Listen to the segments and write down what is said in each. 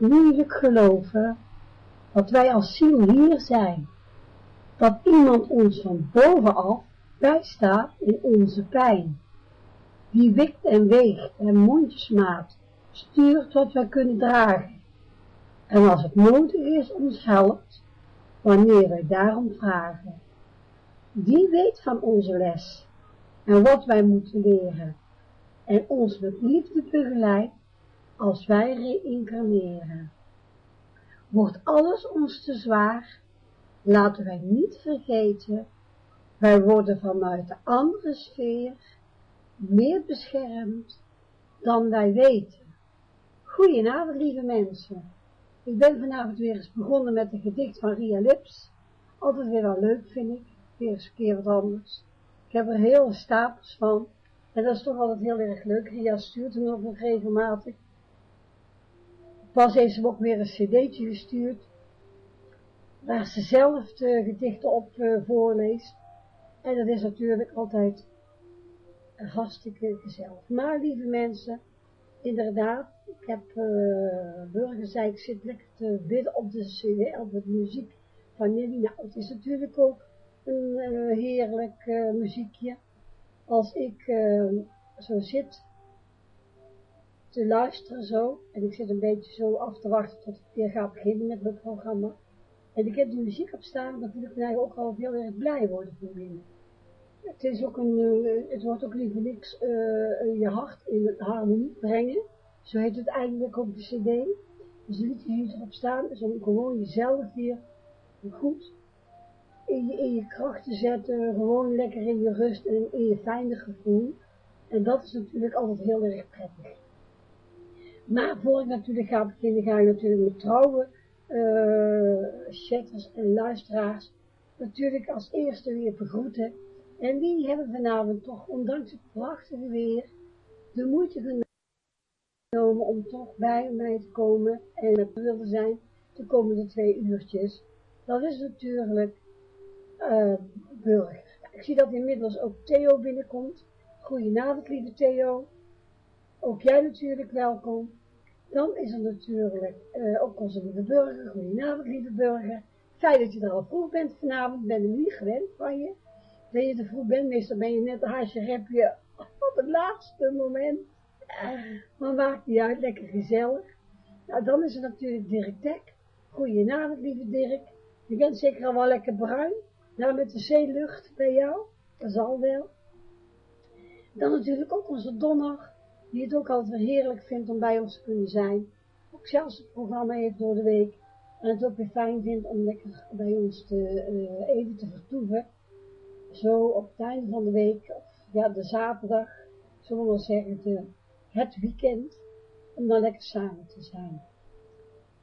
moeilijk geloven dat wij als ziel hier zijn. Dat iemand ons van bovenaf bijstaat in onze pijn. Die wikt en weegt en mondjesmaat stuurt wat wij kunnen dragen. En als het nodig is, ons helpt, wanneer wij daarom vragen. Die weet van onze les en wat wij moeten leren en ons met liefde begeleidt als wij reïncarneren. Wordt alles ons te zwaar, laten wij niet vergeten, wij worden vanuit de andere sfeer meer beschermd dan wij weten. Goedenavond, lieve mensen. Ik ben vanavond weer eens begonnen met een gedicht van Ria Lips. Altijd weer wel leuk, vind ik. Weer eens een keer wat anders. Ik heb er hele stapels van. En dat is toch altijd heel erg leuk. Ria stuurt hem nog regelmatig. Pas heeft ze ook weer een cd'tje gestuurd. Waar ze zelf de gedichten op uh, voorleest. En dat is natuurlijk altijd hartstikke gezellig. Maar lieve mensen, inderdaad, ik heb uh, Burger zei, ik zit lekker te bidden op de cd, op de muziek van Nelly. Nou, het is natuurlijk ook een uh, heerlijk muziekje. Als ik zo zit te luisteren zo, en ik zit een beetje zo af te wachten tot ik weer ga beginnen met mijn programma. En ik heb de muziek op staan, dan voel ik mij ook al heel erg blij worden voor binnen. Het is ook een, uh, het wordt ook liever niks uh, je hart in harmonie brengen. Zo heet het eigenlijk op de cd. Dus liedjes die erop staan, is om gewoon jezelf weer goed in je, in je kracht te zetten. Gewoon lekker in je rust en in je fijne gevoel. En dat is natuurlijk altijd heel erg prettig. Maar voor ik natuurlijk ga beginnen, ga ik natuurlijk met trouwe uh, en luisteraars natuurlijk als eerste weer begroeten. En die hebben vanavond toch, ondanks het prachtige weer, de moeite genomen om toch bij mij te komen en met me zijn de komende twee uurtjes. Dat is natuurlijk uh. Ik zie dat inmiddels ook Theo binnenkomt. Goedenavond, lieve Theo. Ook jij natuurlijk welkom. Dan is er natuurlijk uh, ook onze lieve burger. Goedenavond, lieve burger. Fijn dat je er al vroeg bent vanavond. Ben er niet gewend van je. Dat je te vroeg bent. Meestal ben je net een haasje repje op het laatste moment. Maar maakt niet uit. Lekker gezellig. Nou, dan is er natuurlijk Dirk Dek. Goedenavond, lieve Dirk. Je bent zeker al wel lekker bruin. Nou, met de zeelucht bij jou. Dat zal wel. Dan natuurlijk ook onze Donner die het ook altijd heerlijk vindt om bij ons te kunnen zijn. Ook zelfs het programma heeft door de week. En het ook weer fijn vindt om lekker bij ons te, uh, even te vertoeven. Zo op het einde van de week, of ja, de zaterdag, zullen we zeggen, de, het weekend, om dan lekker samen te zijn.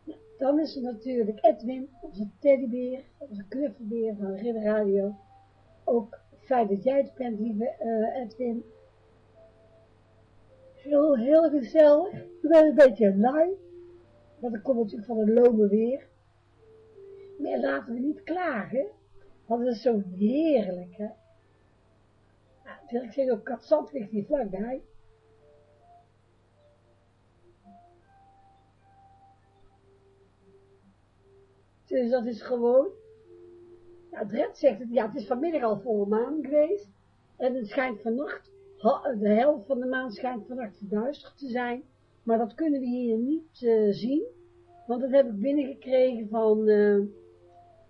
Nou, dan is er natuurlijk Edwin, onze teddybeer, onze knuffelbeer van Ridder Radio. Ook fijn dat jij het bent, lieve uh, Edwin heel, heel gezellig. Ik ben een beetje lui. Want dat komt natuurlijk van het lomen weer. Maar laten we niet klagen. Want het is zo heerlijk, hè. Nou, ik zeg ook, Katzand ligt hier vlakbij. Dus dat is gewoon, ja, Dred zegt het, ja, het is vanmiddag al volle maan geweest. En het schijnt vannacht de helft van de maan schijnt vannacht verduisterd te zijn, maar dat kunnen we hier niet uh, zien, want dat heb ik binnengekregen van, uh,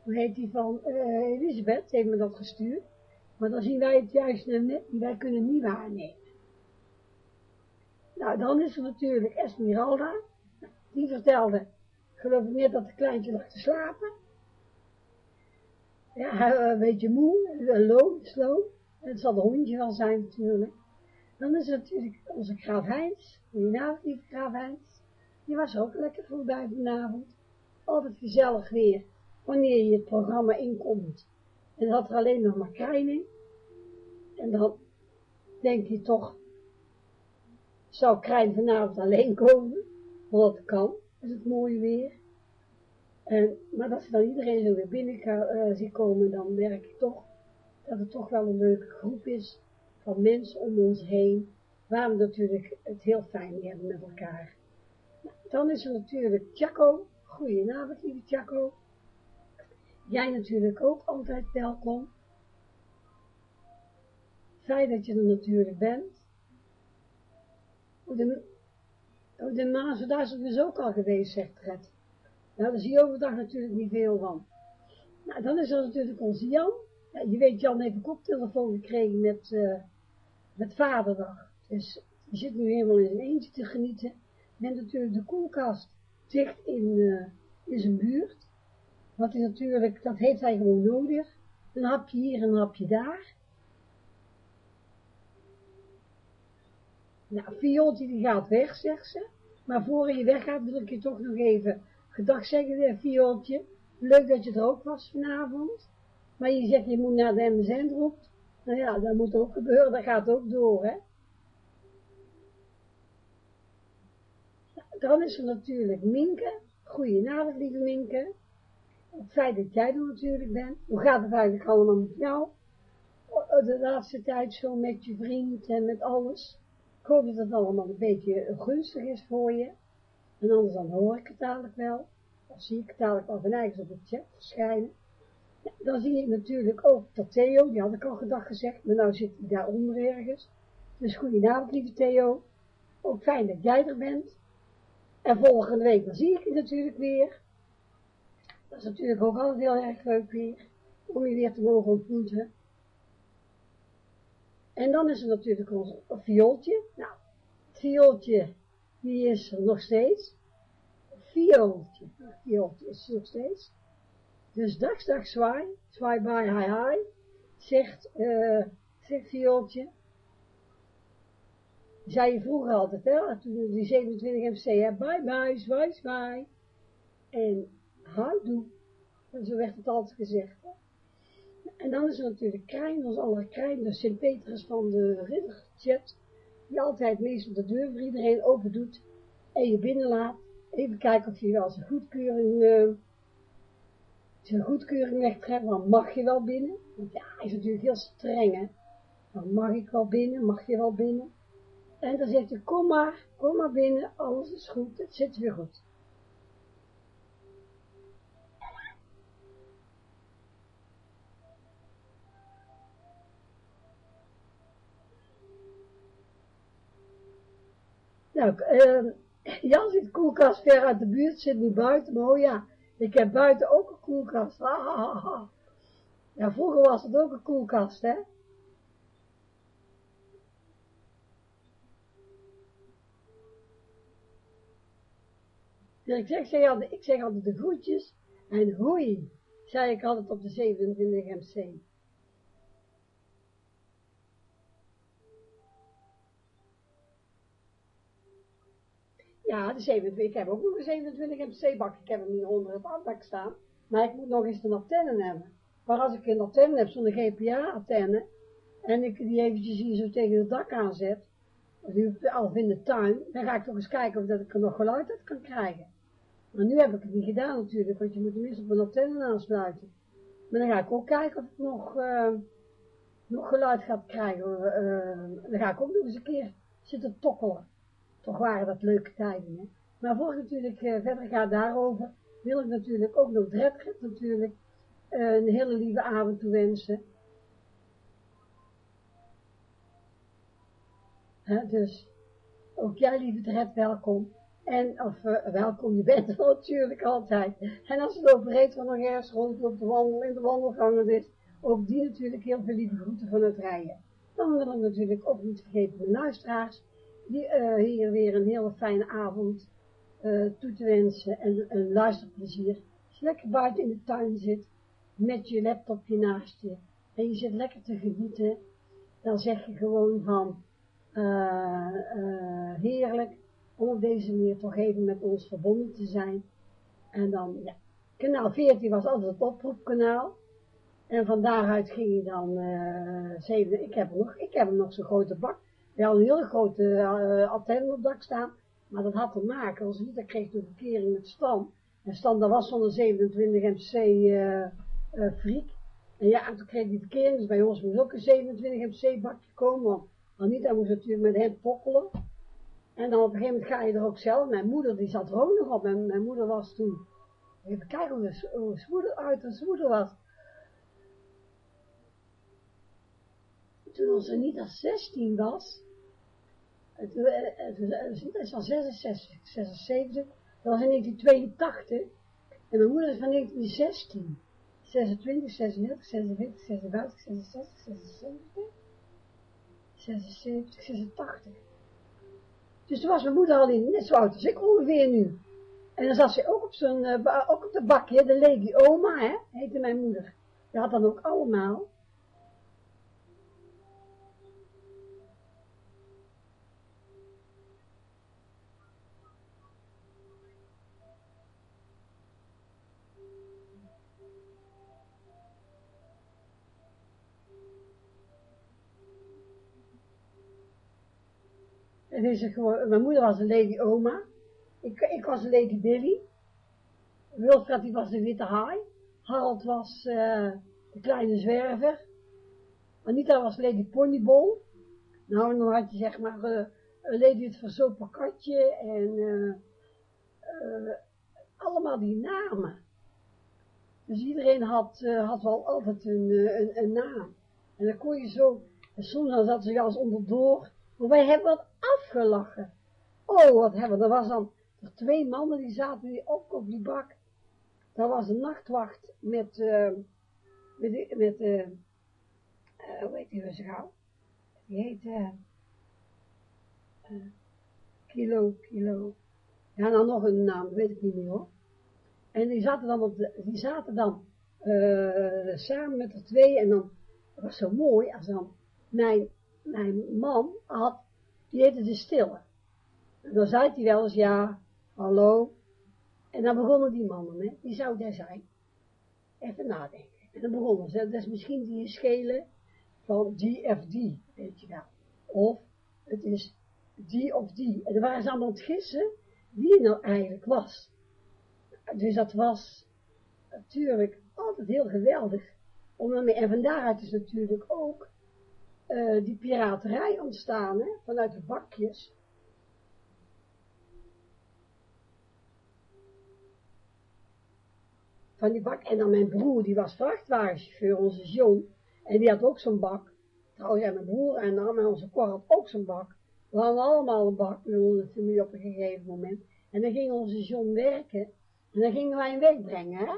hoe heet die van, uh, Elisabeth, heeft me dat gestuurd, maar dan zien wij het juist net niet, wij kunnen niet waarnemen. Nou, dan is er natuurlijk Esmeralda, die vertelde, geloof ik net dat het kleintje lag te slapen, ja, een beetje moe, loom, het zal de hondje wel zijn natuurlijk. Dan is het natuurlijk onze graaf Heinz. Goedenavond, lieve graaf Heinz. Die was ook lekker voorbij vanavond. Altijd gezellig weer, wanneer je het programma inkomt. En had er alleen nog maar Krijn En dan denk je toch, zou Krijn vanavond alleen komen? Want dat kan, is het mooi weer. En, maar als dan iedereen zo weer binnen uh, ziet komen, dan merk ik toch dat het toch wel een leuke groep is van mensen om ons heen, waar we natuurlijk het heel fijn hebben met elkaar. Nou, dan is er natuurlijk Chaco. Goedenavond, lieve Chaco. Jij natuurlijk ook altijd welkom. Fijn dat je er natuurlijk bent. De, de mazen, daar is dus ook al geweest, zegt Red. Nou, daar zie je overdag natuurlijk niet veel van. Nou, dan is er natuurlijk onze Jan. Je weet, Jan heeft een koptelefoon gekregen met, uh, met vaderdag. Dus die zit nu helemaal in zijn eentje te genieten. Met natuurlijk de koelkast dicht in, uh, in zijn buurt. Wat is natuurlijk, dat heeft hij gewoon nodig. Een hapje hier en een hapje daar. Nou, Viooltje die gaat weg, zegt ze. Maar voor je weggaat wil ik je toch nog even gedag zeggen, Viooltje. Leuk dat je er ook was vanavond. Maar je zegt, je moet naar de MSN roept. Nou ja, dat moet ook gebeuren, dat gaat ook door, hè. Dan is er natuurlijk Minke. Goedenavond, lieve Minke. Het feit dat jij er natuurlijk bent. Hoe gaat het eigenlijk allemaal met jou? De laatste tijd zo met je vriend en met alles. Ik hoop dat het allemaal een beetje gunstig is voor je. En anders dan hoor ik het dadelijk wel. Dan zie ik het dadelijk al van eigen op de chat verschijnen. Dan zie ik natuurlijk ook dat Theo, die had ik al gedag gezegd, maar nou zit hij daaronder ergens. Dus goedenavond lieve Theo. Ook fijn dat jij er bent. En volgende week, dan zie ik je natuurlijk weer. Dat is natuurlijk ook altijd heel erg leuk weer, om je weer te mogen ontmoeten. En dan is er natuurlijk ons viooltje. Nou, het viooltje, die is er nog steeds. Viooltje, viooltje is er nog steeds. Dus dag, dag, zwaai, zwaai, bye, hi, hi, zegt, uh, zegt viooltje. Zei je vroeger altijd, hè, toen die 27 MC, hè, bye, bye, zwaai, zwaai. En houdoe. En zo werd het altijd gezegd. Hè? En dan is er natuurlijk Krijn, ons aller Krijn, de Sint-Petrus van de ridderchat, die altijd meestal de deur voor iedereen open doet en je binnenlaat. Even kijken of je wel zijn goedkeuring, uh, zijn goedkeuring wegtrekt, dan mag je wel binnen. Ja, is natuurlijk heel streng, hè. Mag ik wel binnen, mag je wel binnen. En dan zegt hij, kom maar, kom maar binnen, alles is goed, het zit weer goed. Nou, uh, Jan zit koelkast ver uit de buurt, zit nu buiten, maar oh ja, ik heb buiten ook een koelkast. Ja, vroeger was het ook een koelkast, hè. Ik zeg, zeg altijd, ik zeg altijd de groetjes en hoi, zei ik altijd op de 27 MC. Ja, de 27, ik heb ook nog een 27 MC-bak. Ik heb hem hier onder het afdak staan. Maar ik moet nog eens een antenne hebben. Maar als ik een antenne heb, zo'n GPA-antenne, en ik die eventjes hier zo tegen het dak aanzet, of in de tuin, dan ga ik toch eens kijken of dat ik er nog geluid uit kan krijgen. Maar nu heb ik het niet gedaan natuurlijk, want je moet tenminste op een antenne aansluiten. Maar dan ga ik ook kijken of ik nog, uh, nog geluid ga krijgen. Uh, dan ga ik ook nog eens een keer zitten tokkelen. Toch waren dat leuke tijden. Maar voor ik natuurlijk uh, verder ga daarover, wil ik natuurlijk ook nog Dredget natuurlijk uh, een hele lieve avond toewensen. Dus ook jij lieve Dred, welkom. En, of uh, welkom, je bent er natuurlijk altijd. En als het over van nog ergens rondloopt de wandel, in de wandelgangen is, ook die natuurlijk heel veel lieve groeten van het rijden. Dan wil ik natuurlijk ook niet vergeten de luisteraars, die, uh, hier weer een hele fijne avond uh, toe te wensen en een luisterplezier. Als je lekker buiten in de tuin zit, met je laptopje naast je, en je zit lekker te genieten, dan zeg je gewoon van, uh, heerlijk, om op deze manier toch even met ons verbonden te zijn. En dan, ja, kanaal 14 was altijd het oproepkanaal. En van daaruit ging je dan, uh, ik heb nog, ik heb nog zo'n grote bak we hadden een hele grote uh, antenne op dak staan, maar dat had te maken, als niet, dan kreeg de verkering met Stan. En Stan, dat was zo'n 27 MC uh, friek. En ja, en toen kreeg die verkering, dus bij ons moest ook een 27 MC bakje komen, want Anita moest natuurlijk met hem pokkelen. En dan op een gegeven moment ga je er ook zelf, mijn moeder die zat er ook nog op, mijn, mijn moeder was toen, even kijken hoe de, moeder uit de moeder was. Toen onze niet als 16 was, het, het, het, is van 66, 76, dat was in 1982, en mijn moeder is van 1916. 26, 36, 46, 56, 66, 77, 76, 86. Dus toen was mijn moeder al in, net zo oud als ik ongeveer nu. En dan zat ze ook op, zo'n, uh, ook op de bakje, de Lady Oma, hè, heette mijn moeder. Die had dan ook allemaal. En is gewoon, mijn moeder was een Lady Oma. Ik, ik was een Lady Billy. Wilfred die was de witte haai. Harold was de kleine zwerver. Anita was Lady Ponyball. Nou, dan had je zeg maar uh, Lady het verzopen katje en uh, allemaal die namen. Dus iedereen had, had wel altijd een, een, een, naam. En dan kon je zo, en soms dan zat ze als onderdoor. Wij hebben wat afgelachen. Oh, wat hebben we, er was dan twee mannen die zaten die op die bak. Dat was een nachtwacht met, uh, met, met uh, uh, hoe heet die zo gauw? Die heet, Kilo, Kilo. Ja, nou nog een naam, weet ik niet meer hoor. En die zaten dan op de, die zaten dan samen met de twee en dan, dat was zo mooi, als dan mijn, mijn man had, die heette de Stille. En dan zei hij wel eens, ja, hallo. En dan begonnen die mannen, hè, wie zou daar zijn? Even nadenken. En dan begonnen ze, dat is misschien die schelen van die of die, weet je wel. Of het is die of die. En dan waren ze allemaal aan het gissen wie het nou eigenlijk was. Dus dat was natuurlijk altijd heel geweldig. Om en van daaruit is natuurlijk ook uh, die piraterij ontstaan, hè, vanuit de bakjes. Van die bak. En dan mijn broer, die was vrachtwagenchauffeur, onze John. En die had ook zo'n bak. Trouwens, ja, mijn broer en dan met onze had ook zo'n bak. We hadden allemaal een bak met onze familie op een gegeven moment. En dan ging onze John werken. En dan gingen wij hem wegbrengen, hè.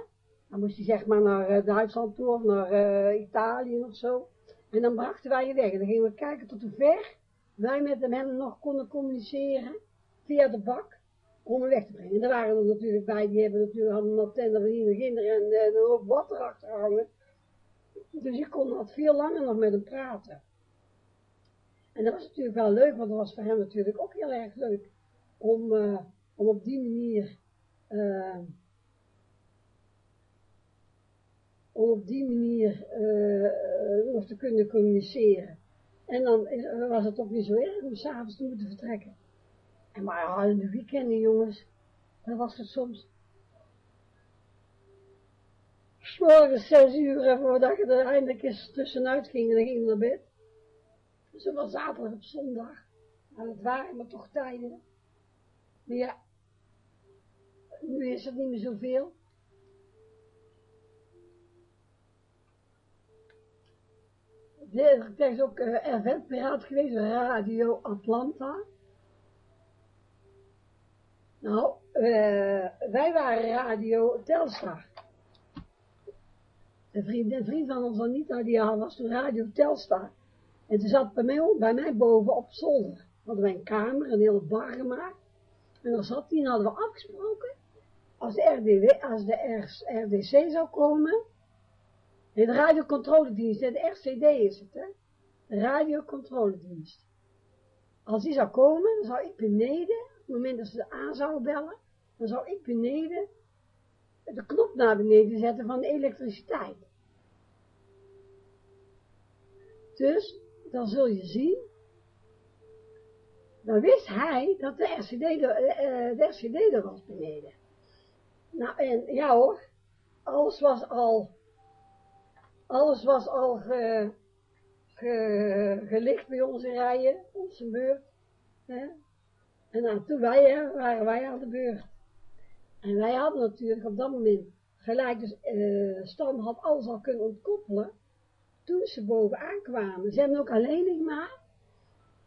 Dan moest hij zeg maar naar uh, Duitsland toe of naar uh, Italië of zo. En dan brachten wij je weg. En dan gingen we kijken tot hoe ver wij met hem nog konden communiceren via de bak om hem weg te brengen. En daar waren er natuurlijk bij, die hebben natuurlijk hadden een van kinderen en, en dan ook wat erachter hangen. Dus ik kon wat veel langer nog met hem praten. En dat was natuurlijk wel leuk, want dat was voor hem natuurlijk ook heel erg leuk om, uh, om op die manier uh, om op die manier nog te kunnen communiceren. En dan was het toch niet zo erg om s'avonds te moeten vertrekken. En maar in de weekenden, jongens, dan was het soms morgens zes uur voordat je er eindelijk eens tussenuit ging en dan ging je naar bed. Zo was zaterdag op zondag. Nou, dat waren maar toch tijden. Maar ja, nu is het niet meer zoveel. Er is ook uh, eventpiraat geweest, Radio Atlanta. Nou, uh, wij waren Radio Telstar. De vriend, de vriend van ons Anita, die was toen Radio Telstar. En toen zat bij mij, bij mij boven op zolder. Hadden wij een kamer, een hele bar gemaakt. En dan zat die, en hadden we afgesproken. Als de, RDW, als de RDC zou komen, de radiocontroledienst, de RCD is het, hè. De radiocontroledienst. Als die zou komen, dan zou ik beneden, op het moment dat ze aan zouden bellen, dan zou ik beneden de knop naar beneden zetten van de elektriciteit. Dus, dan zul je zien, dan wist hij dat de RCD, de, uh, de RCD er was beneden. Nou, en ja hoor, alles was al alles was al ge, ge, gelicht bij onze rijen, onze beurt. Hè? En toen wij, waren wij aan de beurt. En wij hadden natuurlijk op dat moment gelijk, dus uh, Stan had alles al kunnen ontkoppelen, toen ze bovenaan kwamen. Ze hebben ook alleen maar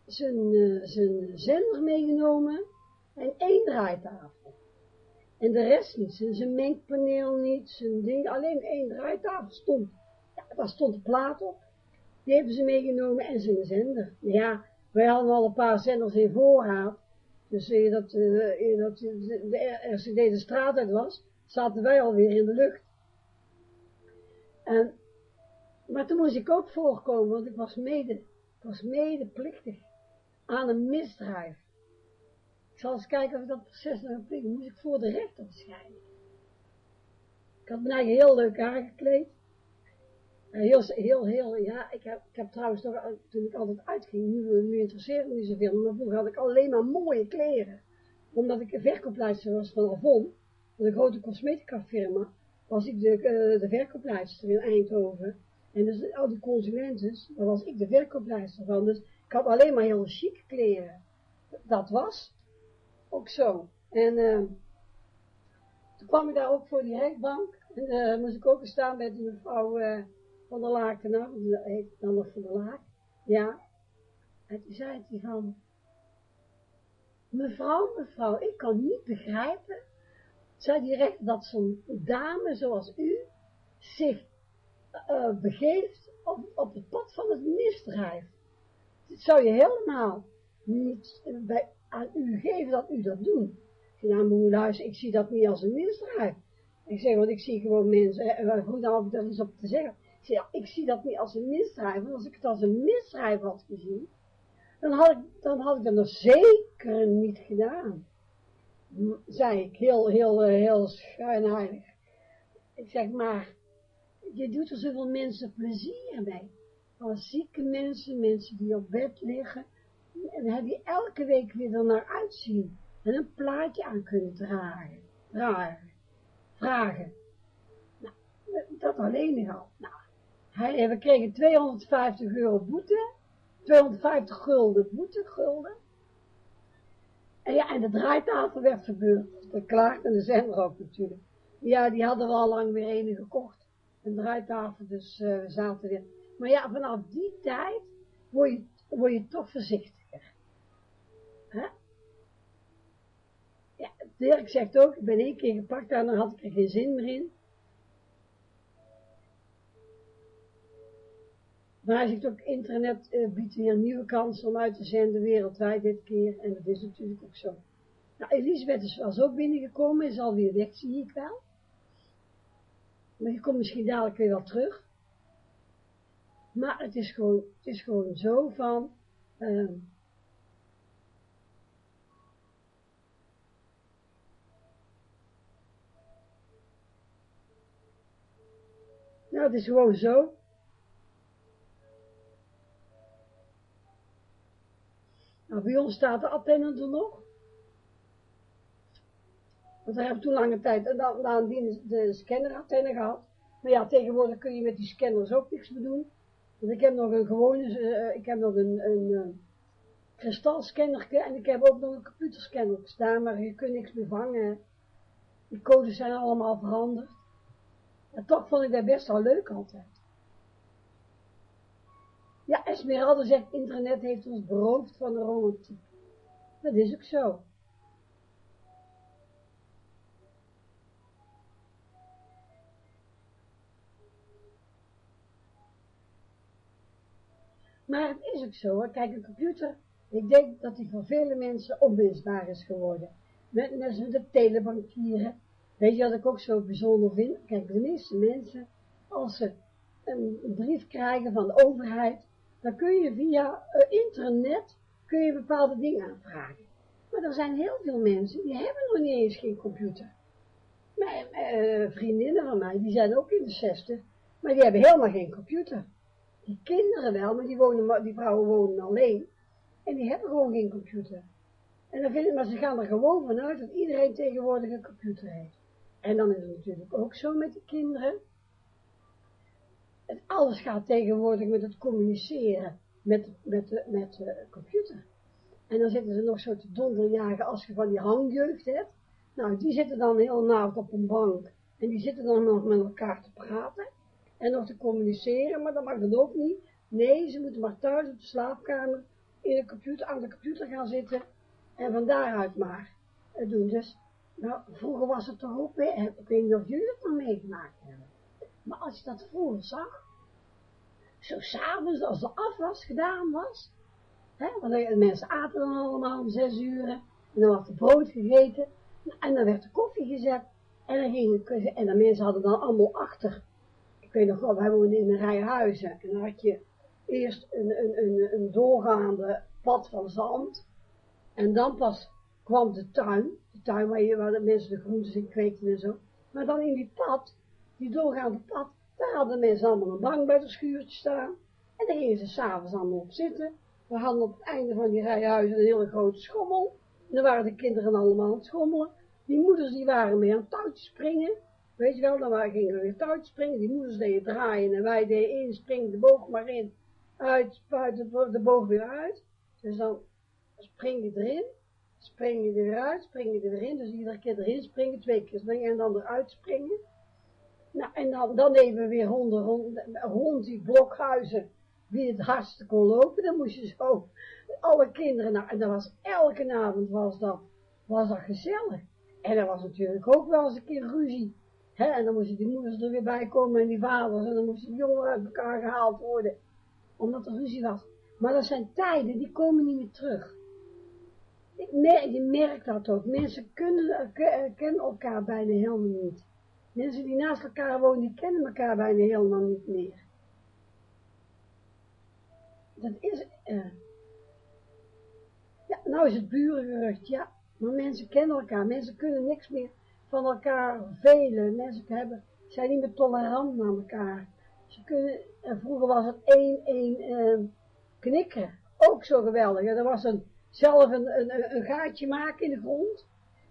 zijn, uh, zijn zender meegenomen en één draaitafel. En de rest niet, zijn, zijn mengpaneel niet, zijn ding, alleen één draaitafel stond. Daar stond de plaat op. Die hebben ze meegenomen en zijn zender. Ja, wij hadden al een paar zenders in voorraad. Dus eer dat, uh, dat de RCD de straat uit was, zaten wij alweer in de lucht. En, maar toen moest ik ook voorkomen, want ik was mede, ik was medeplichtig aan een misdrijf. Ik zal eens kijken of ik dat proces nog heb moest ik voor de rechter verschijnen. Ik had me heel leuk aangekleed. Heel, heel, heel, ja, ik heb, ik heb trouwens toch, toen ik altijd uitging, nu, nu interesseert me niet zoveel, maar vroeger had ik alleen maar mooie kleren. Omdat ik een verkooplijster was van Avon, een grote cosmetica firma, was ik de, uh, de in Eindhoven. En dus al die consumenten, daar was ik de verkooplijster van. Dus ik had alleen maar heel chic kleren. Dat was ook zo. En uh, toen kwam ik daar ook voor die rechtbank. En uh, moest ik ook staan met die mevrouw van der Laken, heet dan nog van der Laak. Ja. En toen zei hij van, mevrouw, mevrouw, ik kan niet begrijpen, zei die rechter, dat zo'n dame zoals u zich uh, begeeft op, op het pad van het misdrijf. Het zou je helemaal niet bij, aan u geven dat u dat doet. Ik zei, nou, luister, ik zie dat niet als een misdrijf. Ik zeg, want ik zie gewoon mensen, en goed dan ik dat eens op te zeggen. Ik ik zie dat niet als een misdrijf, want als ik het als een misdrijf had gezien, dan had ik, dan had ik dat nog zeker niet gedaan. Zei ik, heel, heel, heel schuinheilig. Ik zeg, maar, je doet er zoveel mensen plezier mee. Als zieke mensen, mensen die op bed liggen, en je elke week weer er naar uitzien. En een plaatje aan kunnen dragen. Dragen. Vragen. Nou, dat alleen al. Nou, hij, we kregen 250 euro boete. 250 gulden boete, gulden. En ja, en de draaitafel werd verbeurd. De klaagt en de zender ook natuurlijk. Ja, die hadden we al lang weer een gekocht. Een draaitafel, dus uh, we zaten weer. Maar ja, vanaf die tijd word je, word je toch voorzichtiger. Hè? Ja, Dirk zegt ook, ik ben één keer gepakt en dan had ik er geen zin meer in. Maar hij zegt ook, internet uh, biedt weer nieuwe kansen om uit te zenden, wereldwijd dit keer. En dat is natuurlijk ook zo. Nou, Elisabeth is wel zo binnengekomen, is alweer weg, zie ik wel. Maar je komt misschien dadelijk weer wel terug. Maar het is gewoon, het is gewoon zo van, uh, nou, het is gewoon zo, Nou, bij ons staat de antenne er nog. Want we hebben toen lange tijd, en dan, dan die de scannerantenne gehad. Maar ja, tegenwoordig kun je met die scanners ook niks meer doen. Want ik heb nog een gewone, uh, ik heb nog een, een uh, kristalscanner en ik heb ook nog een computerscanner staan, maar je kunt niks meer vangen. Die codes zijn allemaal veranderd. En toch vond ik dat best wel leuk altijd. Esmeralda zegt, internet heeft ons beroofd van de romantiek. Dat is ook zo. Maar het is ook zo, hoor. kijk, een computer, ik denk dat die voor vele mensen onwinstbaar is geworden. Met, net zoals de telebankieren. Weet je wat ik ook zo bijzonder vind? Kijk, de meeste mensen, als ze een brief krijgen van de overheid, dan kun je via uh, internet, kun je bepaalde dingen aanvragen. Maar er zijn heel veel mensen, die hebben nog niet eens geen computer. Mijn uh, vriendinnen van mij, die zijn ook in de zestig, maar die hebben helemaal geen computer. Die kinderen wel, maar die, wonen, die vrouwen wonen alleen. En die hebben gewoon geen computer. En dan vinden, maar ze gaan er gewoon vanuit dat iedereen tegenwoordig een computer heeft. En dan is het natuurlijk ook zo met de kinderen alles gaat tegenwoordig met het communiceren met, met, de, met computer. En dan zitten ze nog zo te donderjagen als je van die hangjeugd hebt. Nou, die zitten dan heel naad op een bank. En die zitten dan nog met elkaar te praten. En nog te communiceren, maar dat mag dan ook niet. Nee, ze moeten maar thuis op de slaapkamer in de computer, aan de computer gaan zitten. En van daaruit maar doen. Dus, nou, vroeger was het toch ook ik weet niet of jullie het nog meegemaakt hebben. Maar als je dat vroeger zag, zo s'avonds, als de afwas gedaan was, hè, want de mensen aten dan allemaal om zes uur, en dan was er brood gegeten, en dan werd de koffie gezet, en dan gingen, en de mensen hadden dan allemaal achter, ik weet nog wel, wij woonden in een rij huizen, en dan had je eerst een, een, een, een doorgaande pad van zand, en dan pas kwam de tuin, de tuin waar, je, waar de mensen de groenten in kweekten en zo, maar dan in die pad, die doorgaande pad, daar hadden mensen allemaal een bank bij het schuurtje staan, en daar gingen ze s'avonds allemaal op zitten, we hadden op het einde van die rijhuizen een hele grote schommel, en dan waren de kinderen allemaal aan het schommelen, die moeders die waren mee aan het touwtje springen, weet je wel, dan waren, gingen we weer touwtje springen, die moeders deden draaien, en wij deden in, spring de boog maar in, uit, spuit de boog weer uit. Dus dan spring je erin, spring je eruit, spring je erin. Dus iedere keer erin springen, twee keer springen en dan eruit springen. Nou, en dan, dan even weer rond, rond, rond die blokhuizen, wie het hardste kon lopen. Dan moest je zo, alle kinderen, nou, en dat was elke avond was dat, was dat gezellig. En er was natuurlijk ook wel eens een keer ruzie. Hè? En dan moesten die moeders er weer bij komen en die vaders, en dan moesten die jongeren uit elkaar gehaald worden omdat er ruzie was. Maar dat zijn tijden, die komen niet meer terug. je merkt dat ook. Mensen kunnen, eh, kennen elkaar bijna helemaal niet. Mensen die naast elkaar wonen, die kennen elkaar bijna helemaal niet meer. Dat is, uh, ja, nou is het burengerucht, ja. Maar mensen kennen elkaar, mensen kunnen niks meer van elkaar velen. Mensen hebben, zijn niet meer tolerant naar elkaar. Ze kunnen, en vroeger was het één, één uh, knikken. Ook zo geweldig. Er was een, zelf een, een, een, gaatje maken in de grond.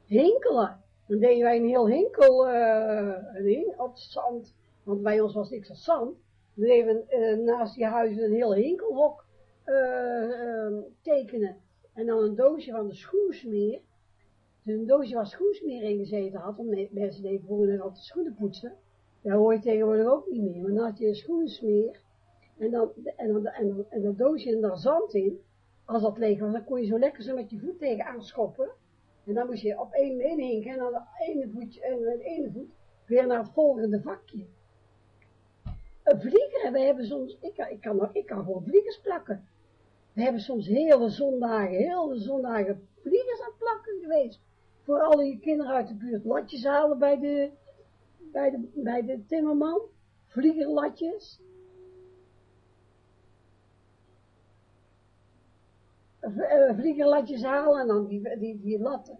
Hinkelen. Dan deden wij een heel hinkel uh, op het zand. Want bij ons was niks als zand. Dan deden we uh, naast die huizen een heel hinkelhok uh, tekenen. En dan een doosje van de schoensmeer. Dus een doosje waar schoensmeer in gezeten had. Want mensen deden vroeger altijd schoenen poetsen. Dat hoor je tegenwoordig ook niet meer. Maar je een schoensmeer en dan, en dan, en dan, en dan doosje en daar zand in. Als dat leeg was, dan kon je zo lekker zo met je voet tegen aanschoppen. En dan moest je op één been hinken en dan de ene voetje en ene voet weer naar het volgende vakje. Een vlieger, we hebben soms, ik kan, ik kan, ik kan gewoon vliegers plakken. We hebben soms hele zondagen, hele zondagen vliegers aan het plakken geweest. Voor alle je kinderen uit de buurt latjes halen bij de, bij de, bij de timmerman, vliegerlatjes. Eh, vliegerlatjes halen en dan die, die, die lat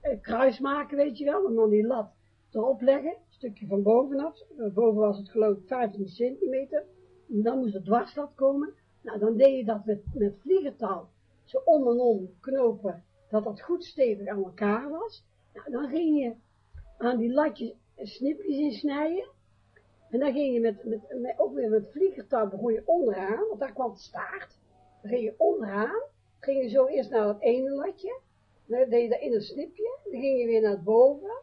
eh, kruis maken, weet je wel, en dan die lat erop leggen, een stukje van bovenaf, eh, boven was het geloof ik 15 centimeter, en dan moest het dwarslat komen, nou dan deed je dat met, met vliegertaal, zo om en om knopen, dat dat goed stevig aan elkaar was, nou dan ging je aan die latjes snipjes in snijden. En dan ging je met, met, met ook weer met vliegertouw begon je onderaan, want daar kwam de staart. Dan ging je onderaan, ging je zo eerst naar het ene latje, dan deed je dat in een snipje, dan ging je weer naar het boven,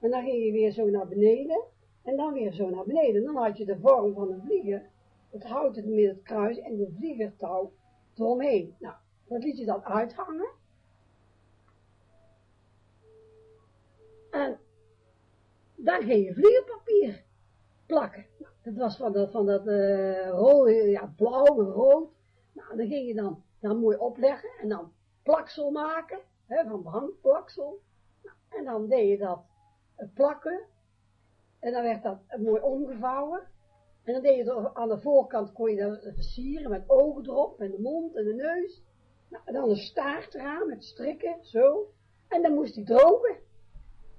en dan ging je weer zo naar beneden, en dan weer zo naar beneden. Dan had je de vorm van een vlieger, het houten met het kruis en de vliegertouw eromheen. Nou, dat liet je dan uithangen. En daar ging je vliegenpapier plakken. Nou, dat was van dat, van dat uh, rode, ja, blauw rood. Nou, dan ging je dan daar mooi opleggen en dan plaksel maken, hè, van handplaksel. Nou, en dan deed je dat uh, plakken. En dan werd dat mooi omgevouwen. En dan deed je aan de voorkant, kon je dat versieren met ogen erop en de mond en de neus. Nou, en dan een staart eraan met strikken, zo. En dan moest die drogen.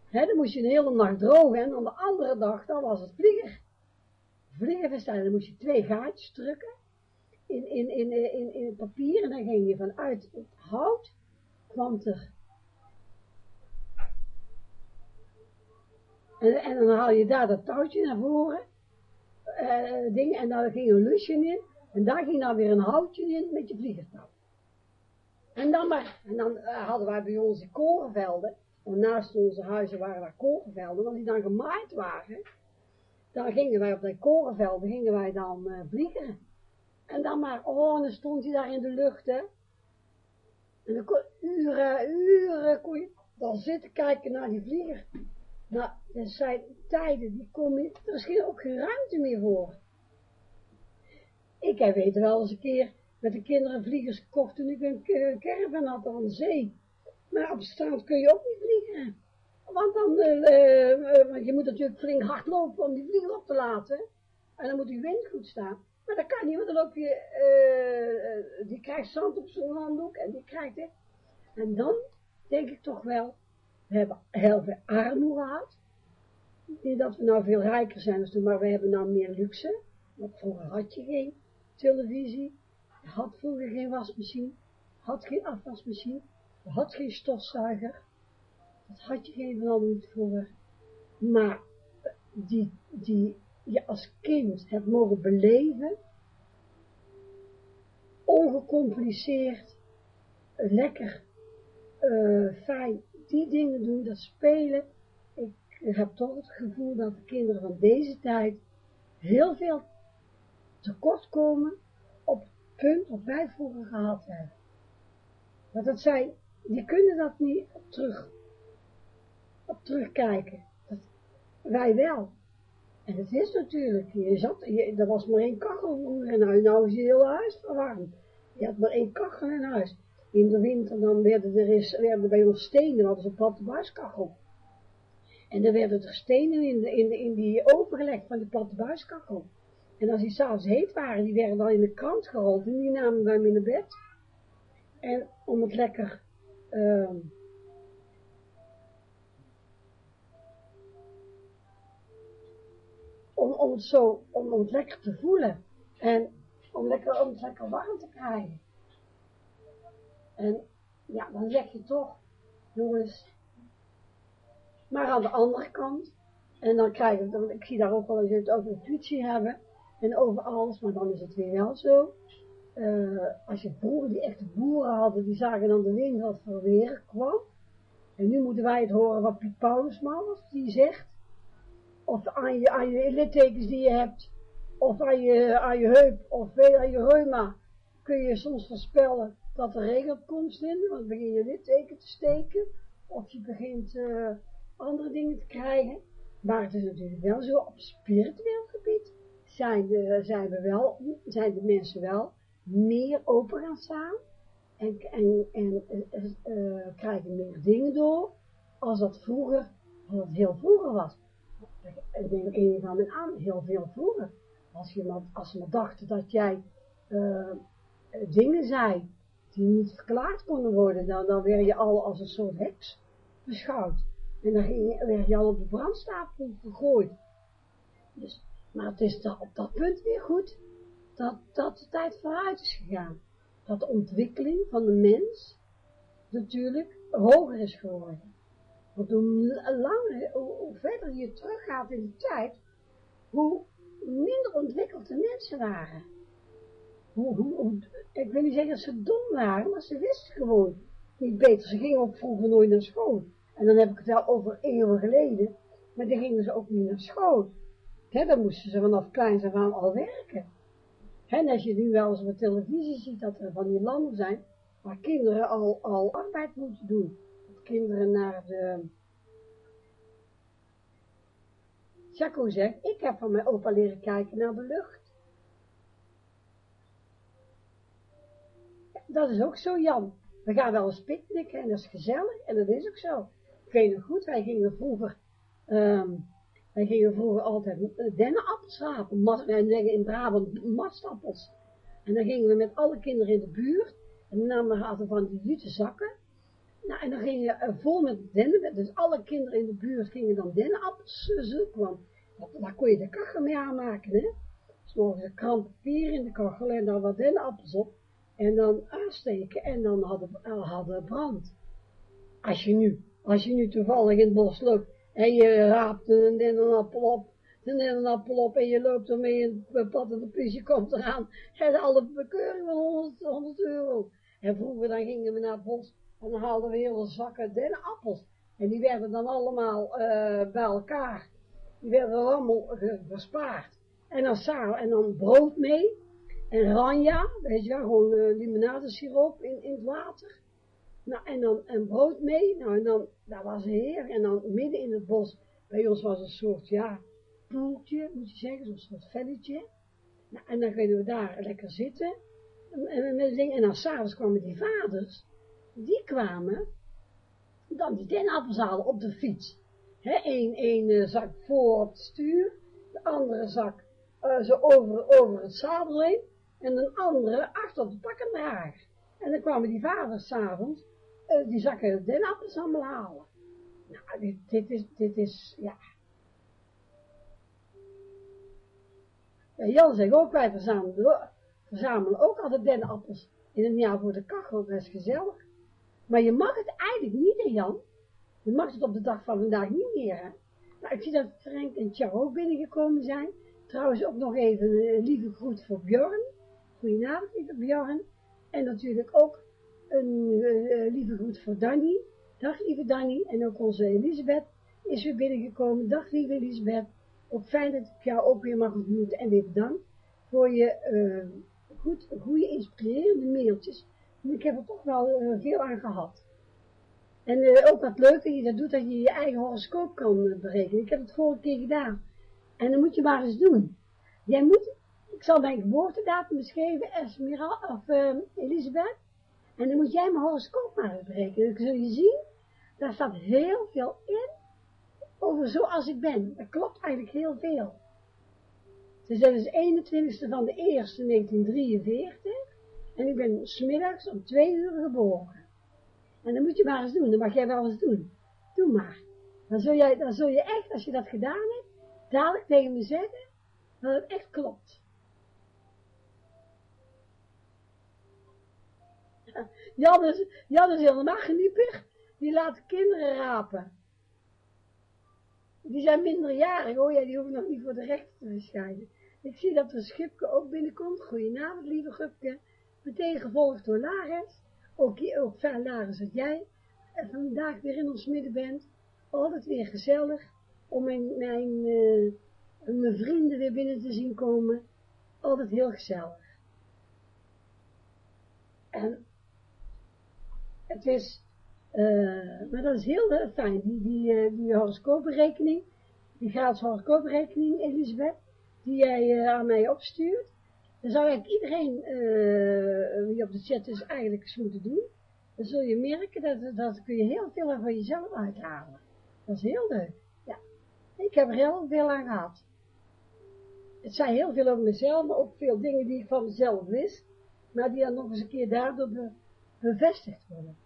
He, dan moest je een hele nacht drogen en dan de andere dag, dan was het vlieger. Vliegerfestijn, dan moest je twee gaatjes drukken in, in, in, in, in het papier en dan ging je vanuit het hout, kwam er En, en, dan haal je daar dat touwtje naar voren, uh, ding, en dan ging een lusje in, en daar ging dan weer een houtje in met je vliegertouw. En dan, maar, en dan eh, hadden wij bij ons die korenvelden. Want naast onze huizen waren daar korenvelden. Want die dan gemaaid waren. Dan gingen wij op die korenvelden gingen wij dan uh, vliegen. En dan maar, oh, en dan stond hij daar in de lucht, hè. En dan kon uren, uren dan zitten kijken naar die vlieger. Nou, er zijn tijden, die komen, er is ook geen ruimte meer voor. Ik heb weten wel eens een keer met de kinderen vliegers gekocht toen ik een caravan had aan de zee. Maar op straat kun je ook niet vliegen. Want dan, uh, uh, je moet natuurlijk flink hard lopen om die vlieger op te laten. En dan moet die wind goed staan. Maar dat kan niet, want dan loop je, uh, die krijgt zand op zijn handdoek en die krijgt het. En dan denk ik toch wel, we hebben heel veel armoede gehad. Niet dat we nou veel rijker zijn toen, maar we hebben nou meer luxe. Want vroeger had je geen televisie, je had vroeger geen wasmachine, had geen afwasmachine, had geen stofzuiger. Dat had je geen niet vroeger. Maar die, die je als kind hebt mogen beleven, ongecompliceerd, lekker, uh, fijn, die dingen doen, dat spelen. Ik heb toch het gevoel dat de kinderen van deze tijd heel veel tekort komen op het punt wat wij vroeger gehad hebben. Want dat zijn, die kunnen dat niet op terug, op terugkijken. Dat, wij wel. En het is natuurlijk, je zat, je, er was maar één kachel en nou, nou is je hele huis verwarmd. Je had maar één kachel in huis. In de winter dan werden er, is, werden bij ons stenen, hadden ze een platte buiskachel. En dan werden er stenen in, de, in, de, in die oven gelegd van die platte buiskachel. En als die s'avonds heet waren, die werden dan in de krant gerold en die namen wij in de bed. En om het lekker... Uh, om, om zo, om, om lekker te voelen. En om, lekker, om het lekker warm te krijgen. En ja, dan zeg je toch, jongens, maar aan de andere kant, en dan krijg ik, dan, ik zie daar ook wel eens het over intuïtie hebben, en over alles, maar dan is het weer wel zo. Uh, als je vroeger die echte boeren hadden, die zagen dan de wind wat voor weer kwam. En nu moeten wij het horen wat Piet Paulusman, die zegt. Of aan je, aan je littekens die je hebt, of aan je, aan je heup, of aan je reuma, kun je soms voorspellen dat er regenopkomst in, want begin je litteken te steken, of je begint uh, andere dingen te krijgen. Maar het is natuurlijk wel zo, op spiritueel gebied zijn de, zijn we wel, zijn de mensen wel meer open gaan staan. En, en, en uh, krijgen meer dingen door, als dat vroeger, als dat heel vroeger was. Ik denk een van mijn aan, heel veel vroeger. Als, je maar, als ze maar dachten dat jij uh, dingen zei die niet verklaard konden worden, dan, dan werd je al als een soort heks beschouwd. En dan ging werd je al op de brandstapel gegooid. Dus, maar het is op dat punt weer goed dat, dat de tijd vooruit is gegaan. Dat de ontwikkeling van de mens natuurlijk hoger is geworden. Want hoe langer, hoe, verder je teruggaat in de tijd, hoe minder ontwikkeld de mensen waren. Hoe, hoe, ik wil niet zeggen dat ze dom waren, maar ze wisten gewoon niet beter. Ze gingen ook vroeger nooit naar school. En dan heb ik het wel over eeuwen geleden, maar dan gingen ze ook niet naar school. Dan moesten ze vanaf kleins af aan al werken. En als je nu wel eens op televisie ziet dat er van die landen zijn, waar kinderen al, al arbeid moeten doen. Kinderen naar de... Jaco zegt, ik heb van mijn opa leren kijken naar de lucht. Dat is ook zo, Jan. We gaan wel eens picknicken en dat is gezellig en dat is ook zo. Ik weet nog goed, wij gingen vroeger... Um, wij gingen vroeger altijd dennenappels rapen, wij zeggen in Brabant mastappels. En dan gingen we met alle kinderen in de buurt, en namen we van die jute zakken. Nou, en dan gingen we eh, vol met dennen, dus alle kinderen in de buurt gingen dan dennenappels zoeken, want daar kon je de kachel mee aanmaken, hè. Dus morgens een krant papier in de kachel en dan wat dennenappels op, en dan aansteken, en dan hadden, uh, hadden brand. Als je nu, als je nu toevallig in het bos loopt, en je raapt een dennenappel op, een dennenappel op en je loopt ermee in het pad en de politie komt eraan. En alle bekeuring van 100, 100 euro. En vroeger dan gingen we naar het bos en dan haalden we hele zakken dennenappels. En die werden dan allemaal uh, bij elkaar. Die werden allemaal gespaard. En dan, en dan brood mee. En ranja, weet je wel, gewoon uh, limonadesiroop in, in het water. Nou, en dan een brood mee. Nou, en dan, dat was heer. En dan midden in het bos, bij ons was een soort, ja, poeltje, moet je zeggen, zo'n soort velletje. Nou, en dan gingen we daar lekker zitten. En, en, en, en dan s'avonds kwamen die vaders, die kwamen dan die dennenappels halen op de fiets. He, een, uh, zak voor op het stuur, de andere zak uh, zo over, over het zadel heen, en een andere achter op de pakkendrager. En dan kwamen die vaders s'avonds, uh, die zakken dennenappels allemaal halen. Nou, dit, is, dit is, ja. ja Jan zegt ook, wij verzamelen, verzamelen ook altijd dennenappels in een jaar voor de kachel, dat is gezellig. Maar je mag het eigenlijk niet, Jan? Je mag het op de dag van vandaag niet meer, hè? Nou, ik zie dat Frank en Tja ook binnengekomen zijn. Trouwens ook nog even een lieve groet voor Bjorn. Goedenavond, lieve Bjorn. En natuurlijk ook een uh, lieve groet voor Danny. Dag, lieve Danny. En ook onze Elisabeth is weer binnengekomen. Dag, lieve Elisabeth. Ook fijn dat ik jou ook weer mag ontmoeten. En weer bedankt voor je goed, goede inspirerende mailtjes ik heb er toch wel uh, veel aan gehad. En uh, ook wat leuk dat je dat doet, dat je je eigen horoscoop kan uh, berekenen. Ik heb het vorige keer gedaan. En dan moet je maar eens doen. Jij moet, ik zal mijn geboortedatum beschrijven, Esmeralda, of Elisabeth. En dan moet jij mijn horoscoop maar eens berekenen. Dan zul je zien, daar staat heel veel in over zoals ik ben. Dat klopt eigenlijk heel veel. Ze zijn dus 21ste van de 1 1943. En ik ben smiddags om twee uur geboren. En dan moet je maar eens doen, dan mag jij wel eens doen. Doe maar. Dan zul, jij, dan zul je echt, als je dat gedaan hebt, dadelijk tegen me zeggen, dat het echt klopt. Jan is, is helemaal geniepig, die laat kinderen rapen. Die zijn minderjarig, oh ja, die hoeven nog niet voor de rechter te verschijnen. Ik zie dat er Schipke ook binnenkomt. Goedenavond, lieve Gupke meteen gevolgd door Laris, ook, ook Laris dat jij en vandaag weer in ons midden bent, altijd weer gezellig, om mijn, mijn, uh, mijn vrienden weer binnen te zien komen, altijd heel gezellig. En het is, uh, maar dat is heel fijn, die, die, die horoscoopberekening, die gratis horoscoopberekening, Elisabeth, die jij aan mij opstuurt, dan zou ik iedereen uh, die op de chat is eigenlijk eens moeten doen. Dan zul je merken dat, dat kun je heel veel van jezelf uithalen. Dat is heel leuk. Ja. Ik heb er heel veel aan gehad. Het zijn heel veel over mezelf, maar ook veel dingen die ik van mezelf wist, maar die dan nog eens een keer daardoor bevestigd worden.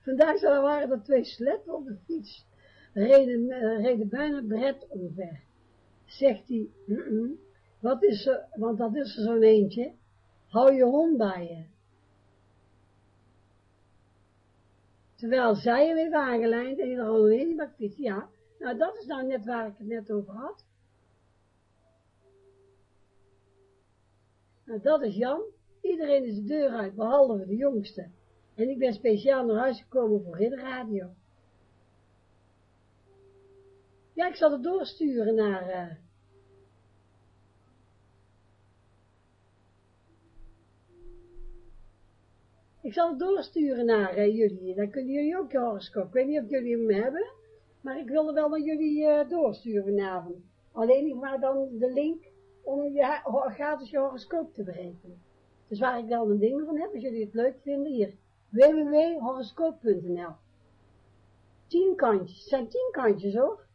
Vandaag waren er twee sletten op de fiets. Reden, uh, reden bijna Bret omver. Zegt hij, wat is er, want dat is er zo'n eentje, hou je hond bij je. Terwijl zij hem heeft aangelijnd en er al een bij fiets. Ja, nou dat is nou net waar ik het net over had. Nou dat is Jan. Iedereen is de deur uit, behalve de jongste. En ik ben speciaal naar huis gekomen voor de radio. Ja, ik zal het doorsturen naar... Uh... Ik zal het doorsturen naar uh, jullie. Dan kunnen jullie ook je horoscoop. Ik weet niet of jullie hem hebben. Maar ik wilde wel naar jullie uh, doorsturen vanavond. Alleen maar dan de link om je gratis je horoscoop te berekenen. Dus waar ik wel een ding van heb, als jullie het leuk vinden, hier www.horoscoop.nl Tien kantjes, zijn tien kantjes hoor.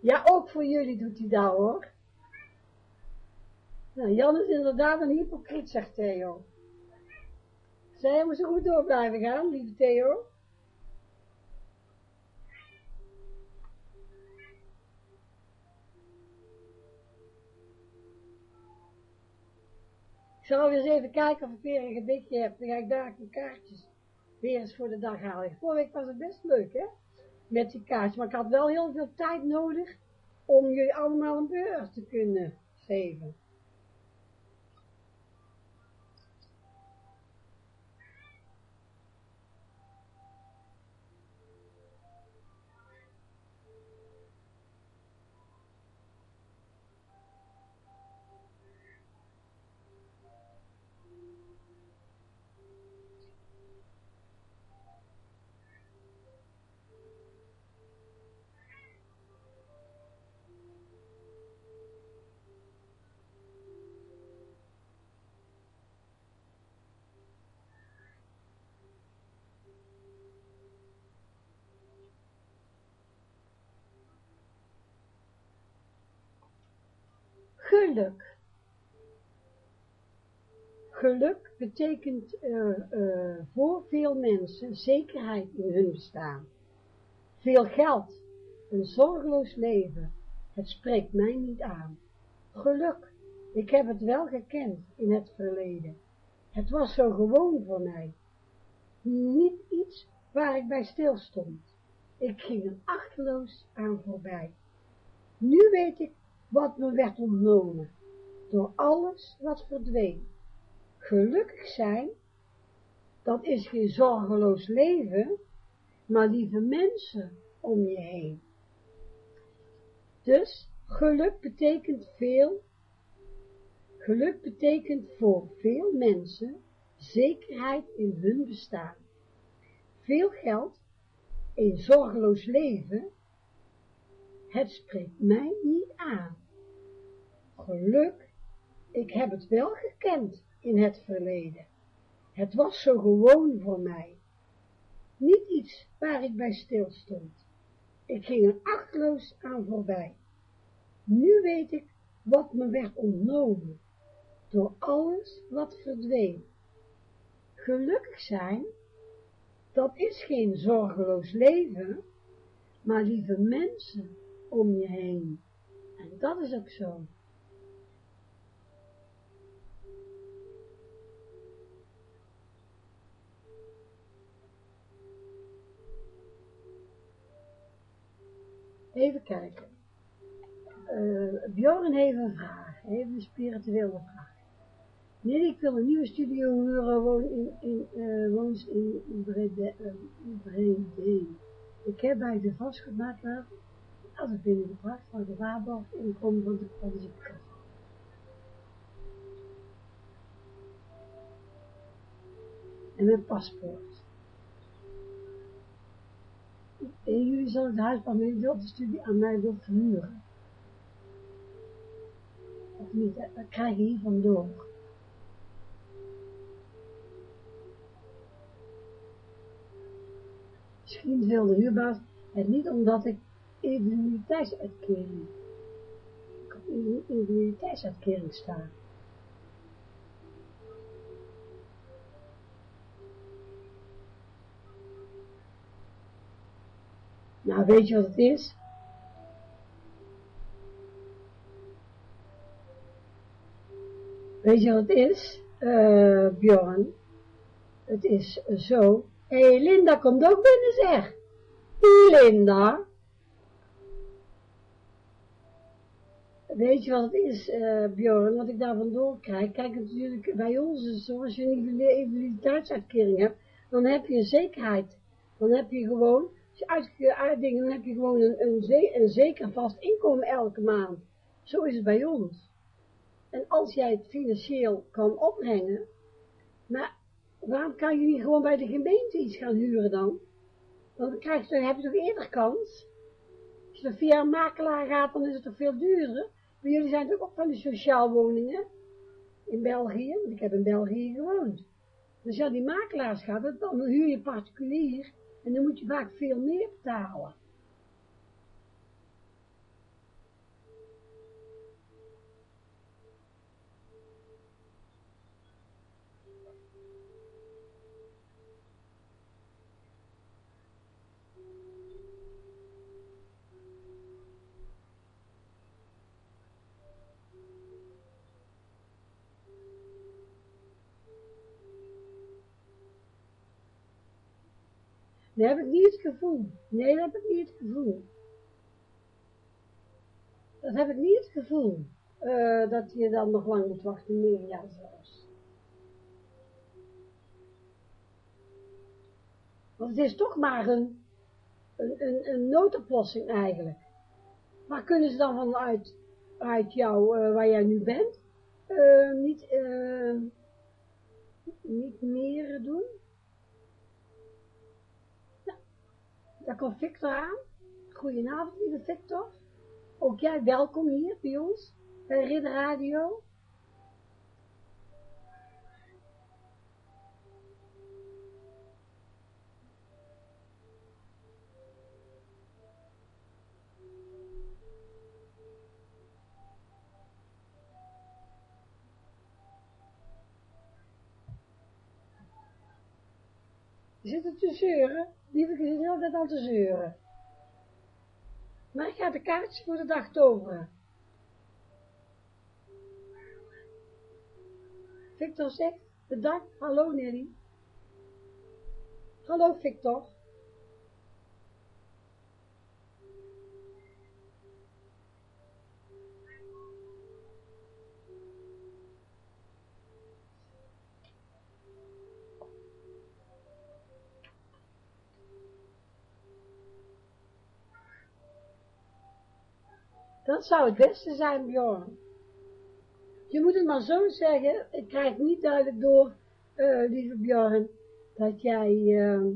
Ja, ook voor jullie doet hij dat hoor. Nou, Jan is inderdaad een hypocriet, zegt Theo. Zij moet zo goed door blijven gaan, lieve Theo. Ik zal eens even kijken of ik weer een gedichtje heb. Dan ga ik daar die kaartjes weer eens voor de dag halen. Vorige week was het best leuk, hè? Met die kaartjes. Maar ik had wel heel veel tijd nodig om jullie allemaal een beurs te kunnen geven. Geluk. Geluk betekent uh, uh, voor veel mensen zekerheid in hun bestaan. Veel geld, een zorgeloos leven, het spreekt mij niet aan. Geluk, ik heb het wel gekend in het verleden. Het was zo gewoon voor mij. Niet iets waar ik bij stilstond. Ik ging er achteloos aan voorbij. Nu weet ik wat me werd ontnomen, door alles wat verdween. Gelukkig zijn, dat is geen zorgeloos leven, maar lieve mensen om je heen. Dus geluk betekent veel, geluk betekent voor veel mensen zekerheid in hun bestaan. Veel geld, een zorgeloos leven, het spreekt mij niet aan. Geluk, ik heb het wel gekend in het verleden. Het was zo gewoon voor mij. Niet iets waar ik bij stilstond. Ik ging er achtloos aan voorbij. Nu weet ik wat me werd ontnomen, door alles wat verdween. Gelukkig zijn, dat is geen zorgeloos leven, maar lieve mensen om je heen. En dat is ook zo. Even kijken. Uh, Bjorn heeft een vraag, heeft een spirituele vraag. Nee, ik wil een nieuwe studio huren, woon in, in, uh, woont in Brede, uh, Brede. Ik heb bij de vastgoedmakelaar als ik binnengebracht van de waarborg inkomen van de politiek. En mijn paspoort. En jullie zullen het huis van mijn de studie aan mij wil verhuren. Of niet, dat krijg je hier vandoor. Misschien wil de huurbaas het niet omdat ik individualiteitsuitkering. Ik heb individualiteitsuitkering staan. Nou, weet je wat het is? Weet je wat het is, uh, Bjorn? Het is zo. Hé, hey, Linda komt ook binnen, zeg. Linda. Weet je wat het is, uh, Bjorn, wat ik daar vandoor krijg? Kijk, natuurlijk, bij ons is zo, als je een invaliditeitsuitkering hebt, dan heb je een zekerheid. Dan heb je gewoon, als je uitdingen, dan heb je gewoon een, een, zeker vast inkomen elke maand. Zo is het bij ons. En als jij het financieel kan opbrengen, maar waarom kan je niet gewoon bij de gemeente iets gaan huren dan? Dan, krijg je, dan heb je toch eerder kans? Als je via een makelaar gaat, dan is het toch veel duurder? Maar jullie zijn toch ook van die sociaal woningen in België, want ik heb in België gewoond. Dus ja, die makelaars gaat, dan huur je particulier en dan moet je vaak veel meer betalen. Nee, dat heb ik niet het gevoel. Dat heb ik niet het gevoel. Uh, dat je dan nog lang moet wachten, meer jaar zelfs. Want het is toch maar een, een, een, noodoplossing eigenlijk. Maar kunnen ze dan vanuit uit jou, uh, waar jij nu bent, uh, niet, niet meer doen? Nou, daar komt Victor aan. Goedenavond, lieve Victor. Ook jij welkom hier bij ons, bij Ridder Radio. Je zit te zeuren. Lieve, je zit altijd al te zeuren. Maar ik ga de kaartjes voor de dag toveren. Victor zegt, bedankt, hallo Nelly. Hallo Victor. Zou het beste zijn, Bjorn. Je moet het maar zo zeggen, ik krijg niet duidelijk door, uh, lieve Bjorn, dat jij, uh,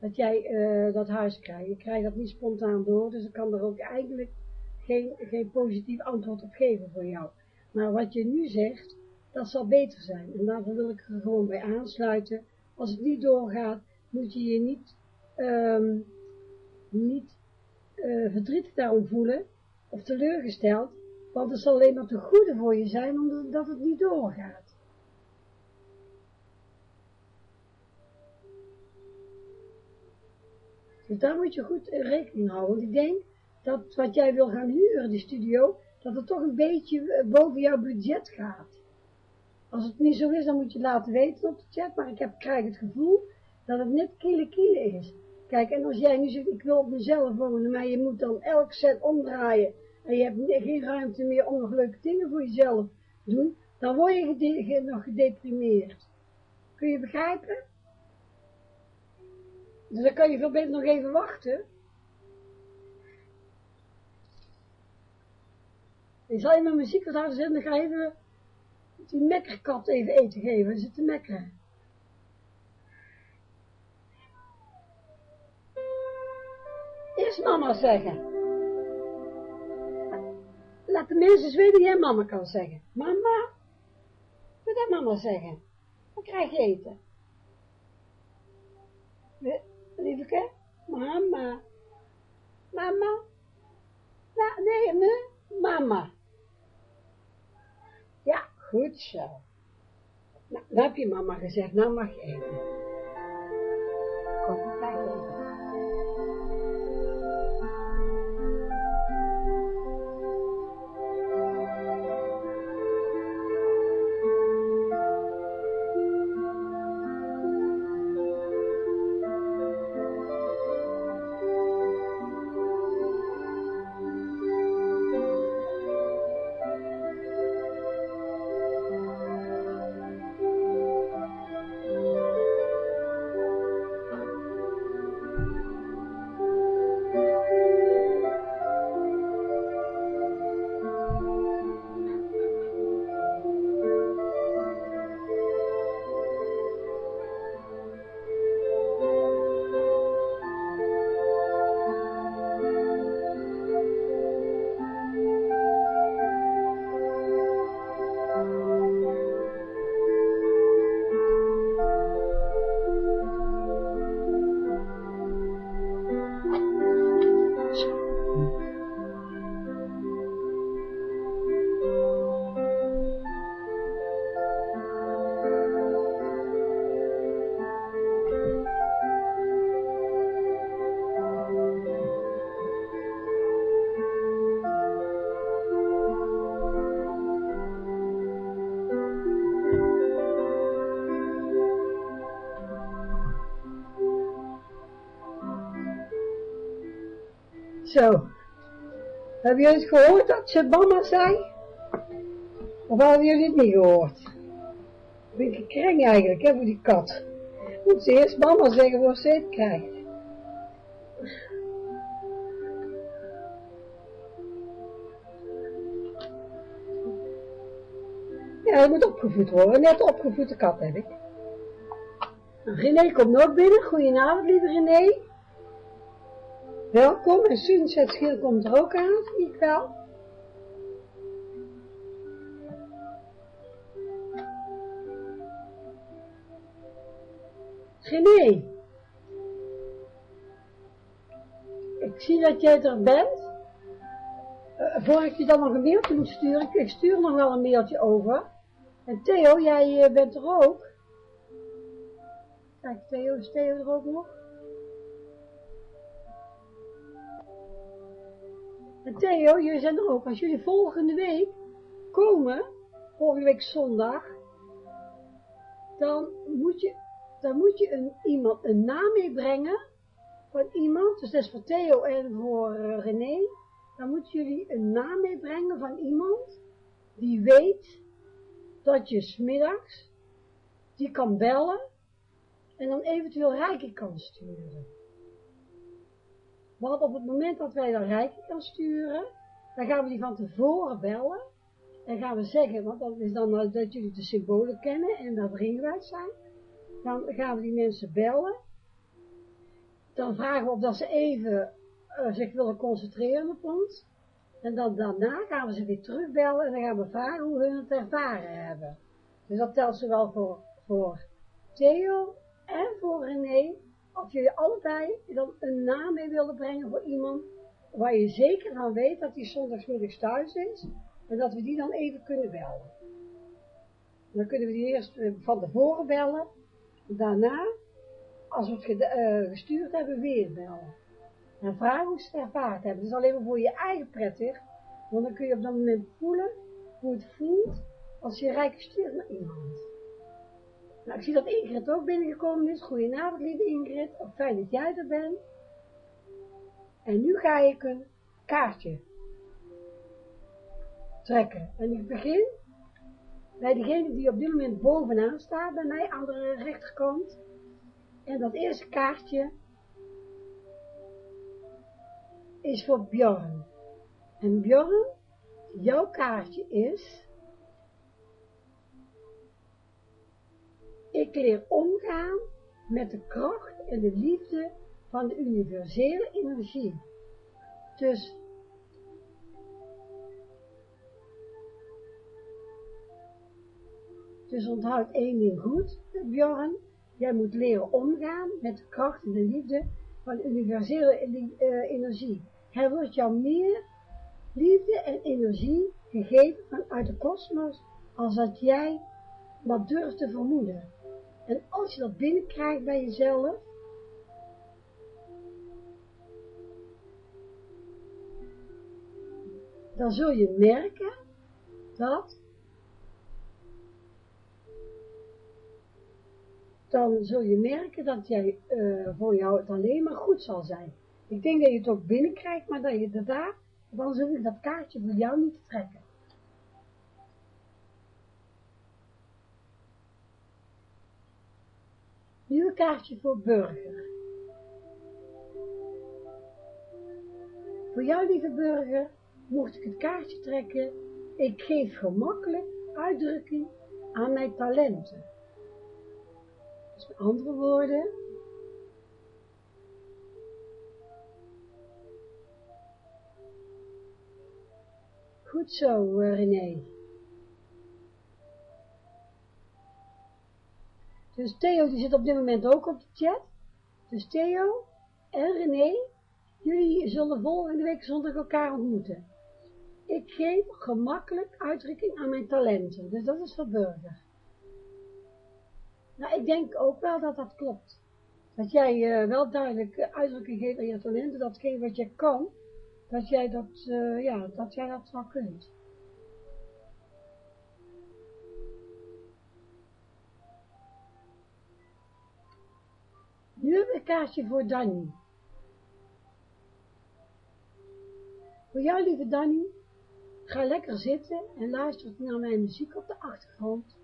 dat, jij uh, dat huis krijgt. Ik krijg dat niet spontaan door, dus ik kan er ook eigenlijk geen, geen positief antwoord op geven voor jou. Maar wat je nu zegt, dat zal beter zijn. En daarvoor wil ik er gewoon bij aansluiten. Als het niet doorgaat, moet je je niet, um, niet verdrietig daarom voelen, of teleurgesteld, want het zal alleen maar te goede voor je zijn, omdat het niet doorgaat. Dus daar moet je goed rekening houden, want ik denk dat wat jij wil gaan huren, die studio, dat het toch een beetje eh, boven jouw budget gaat. Als het niet zo is, dan moet je laten weten op de chat, maar ik heb, krijg het gevoel dat het net kiele kiele is. Kijk, en als jij nu zegt, ik wil op mezelf wonen, maar je moet dan elk set omdraaien, en je hebt geen ruimte meer om nog leuke dingen voor jezelf te doen, dan word je nog gedeprimeerd. Kun je begrijpen? Dus dan kan je veel beter nog even wachten. Ik zal je mijn muziek wat harder zetten, dan ga je even die mekkerkat even eten geven, ze te mekkeren. Eerst mama zeggen. Laat de mensen weten jij mama kan zeggen. Mama, wat dat mama zeggen? Dan krijg je eten. Lieveke, mama. Mama. Nee, nee, mama. Ja, goed zo. Nou, dan heb je mama gezegd, nou mag je eten. Hebben jullie het gehoord dat ze mama zei? Of hadden jullie het niet gehoord? Een beetje kreng eigenlijk, hè, voor die kat. Moet ze eerst mama zeggen voor ze het krijgt. Ja, dat moet opgevoed worden. Net opgevoede kat heb ik. René komt nog binnen. Goedenavond, lieve René. Welkom. En Sunset Schiel komt er ook aan, zie ik wel. René. Ik zie dat jij er bent. Uh, voor ik je dan nog een mailtje moet sturen, ik stuur nog wel een mailtje over. En Theo, jij uh, bent er ook. Kijk, Theo, is Theo er ook nog? Theo, jullie zijn er ook. Als jullie volgende week komen, volgende week zondag, dan moet je, dan moet je een, iemand een naam meebrengen van iemand, dus dat is voor Theo en voor uh, René, dan moeten jullie een naam meebrengen van iemand die weet dat je smiddags die kan bellen en dan eventueel Rijke kan sturen. Want op het moment dat wij dan Rijke kan sturen, dan gaan we die van tevoren bellen. En gaan we zeggen, want dat is dan dat jullie de symbolen kennen en dat ringwijd zijn. Dan gaan we die mensen bellen. Dan vragen we of dat ze even uh, zich willen concentreren op ons. En dan daarna gaan we ze weer terugbellen en dan gaan we vragen hoe hun het ervaren hebben. Dus dat telt zowel voor, voor Theo en voor René, of jullie allebei dan een naam mee willen brengen voor iemand waar je zeker van weet dat die zondagsmiddags thuis is en dat we die dan even kunnen bellen. Dan kunnen we die eerst eh, van tevoren bellen, daarna, als we het uh, gestuurd hebben, weer bellen. En vragen hoe ze het ervaard hebben. Dat is alleen maar voor je eigen prettig, want dan kun je op dat moment voelen hoe het voelt als je rijk stuurt naar iemand. Nou, ik zie dat Ingrid ook binnengekomen is. Goedenavond, lieve Ingrid. Ook fijn dat jij er bent. En nu ga ik een kaartje trekken. En ik begin bij degene die op dit moment bovenaan staat, bij mij aan de rechterkant. En dat eerste kaartje is voor Bjorn. En Bjorn, jouw kaartje is Ik leer omgaan met de kracht en de liefde van de universele energie. Dus Dus onthoud één ding goed, Bjorn. Jij moet leren omgaan met de kracht en de liefde van universele uh, energie. Er wordt jou meer liefde en energie gegeven vanuit de kosmos als dat jij wat durft te vermoeden. En als je dat binnenkrijgt bij jezelf, dan zul je merken dat, dan zul je merken dat jij, uh, voor jou het alleen maar goed zal zijn. Ik denk dat je het ook binnenkrijgt, maar dat je daar, dan zul je dat kaartje voor jou niet trekken. Nu een kaartje voor burger. Voor jou, lieve burger, mocht ik het kaartje trekken, ik geef gemakkelijk uitdrukking aan mijn talenten. Met andere woorden, Goed zo, uh, René. Dus Theo die zit op dit moment ook op de chat. Dus Theo en René, jullie zullen volgende week zondag elkaar ontmoeten. Ik geef gemakkelijk uitdrukking aan mijn talenten. Dus dat is voor burger. Nou, ik denk ook wel dat dat klopt. Dat jij uh, wel duidelijk uitdrukking geeft aan je talenten, datgene wat je kan, dat jij dat, uh, ja, dat jij dat wel kunt. Kaartje voor Danny. Voor jou, lieve Danny, ga lekker zitten en luister naar mijn muziek op de achtergrond.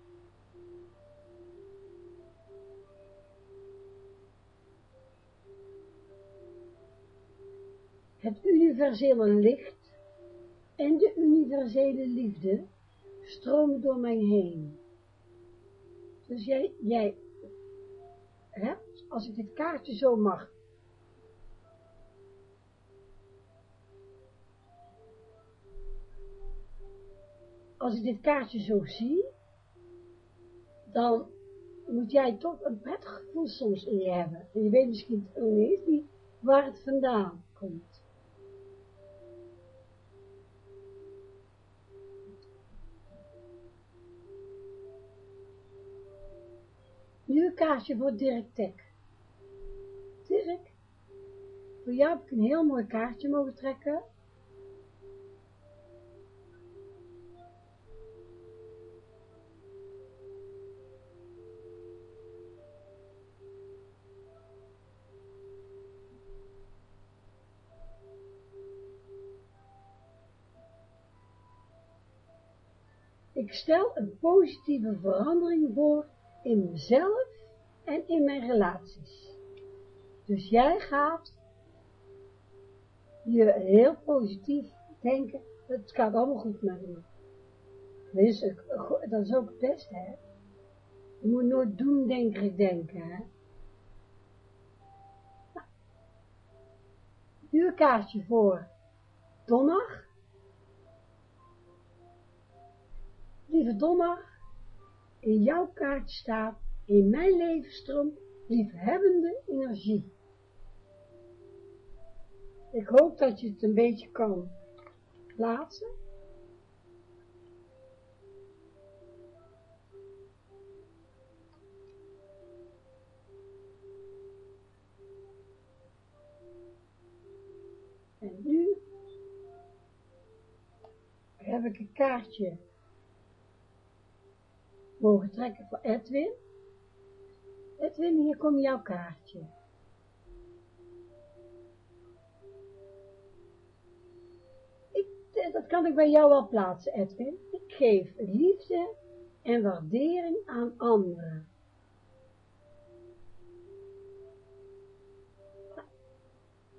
Het universele licht en de universele liefde stromen door mij heen. Dus jij, jij hebt, als ik dit kaartje zo mag als ik dit kaartje zo zie, dan moet jij toch een prettig gevoel soms in je hebben. En je weet misschien niet niet waar het vandaan komt. Nu een kaartje voor Dirk Tek. Dirk, voor jou heb ik een heel mooi kaartje mogen trekken. Ik stel een positieve verandering voor in mezelf en in mijn relaties. Dus jij gaat je heel positief denken, het gaat allemaal goed met me. Dat is, ook, het beste, hè. Je moet nooit doemdenkerig denken, hè. Nou, nu een kaartje voor donderdag. Lieve Donner, in jouw kaart staat, in mijn levensstroom, liefhebbende energie. Ik hoop dat je het een beetje kan plaatsen. En nu heb ik een kaartje mogen trekken voor Edwin. Edwin, hier komt jouw kaartje. Ik, dat kan ik bij jou wel plaatsen, Edwin. Ik geef liefde en waardering aan anderen.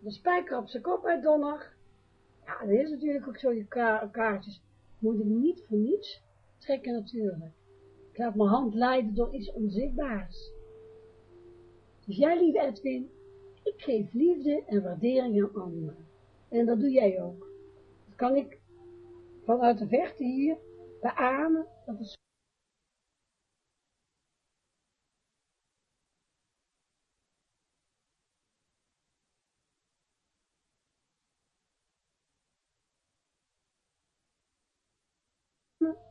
De spijker op zijn kop uit donner. Ja, dat is natuurlijk ook zo, je kaartjes moeten niet voor niets trekken natuurlijk. Ik laat mijn hand leiden door iets onzichtbaars. Dus jij, lieve Edwin, ik geef liefde en waardering aan anderen. En dat doe jij ook. Dat kan ik vanuit de verte hier beamen, dat is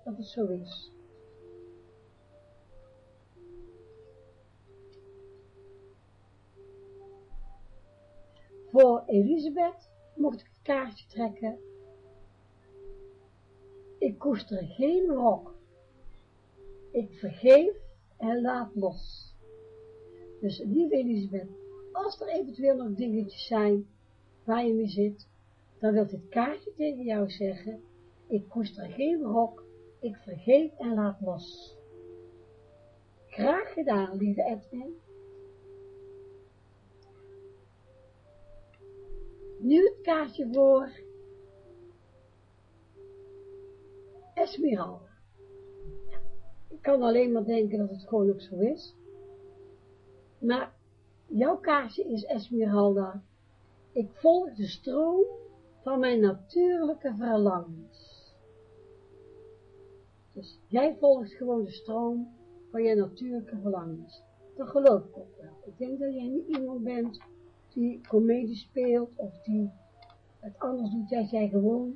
dat het zo is. Voor Elisabeth mocht ik het kaartje trekken. Ik koester geen rok. Ik vergeef en laat los. Dus lieve Elisabeth, als er eventueel nog dingetjes zijn waar je mee zit, dan wil dit kaartje tegen jou zeggen, ik koester geen rok, ik vergeef en laat los. Graag gedaan, lieve Edwin. Nu het kaartje voor Esmeralda. Ik kan alleen maar denken dat het gewoon ook zo is. Maar jouw kaartje is Esmeralda. Ik volg de stroom van mijn natuurlijke verlangens. Dus jij volgt gewoon de stroom van je natuurlijke verlangens. Dat geloof ik ook wel. Ik denk dat jij niet iemand bent die komedie speelt, of die het anders doet, jij, jij gewoon,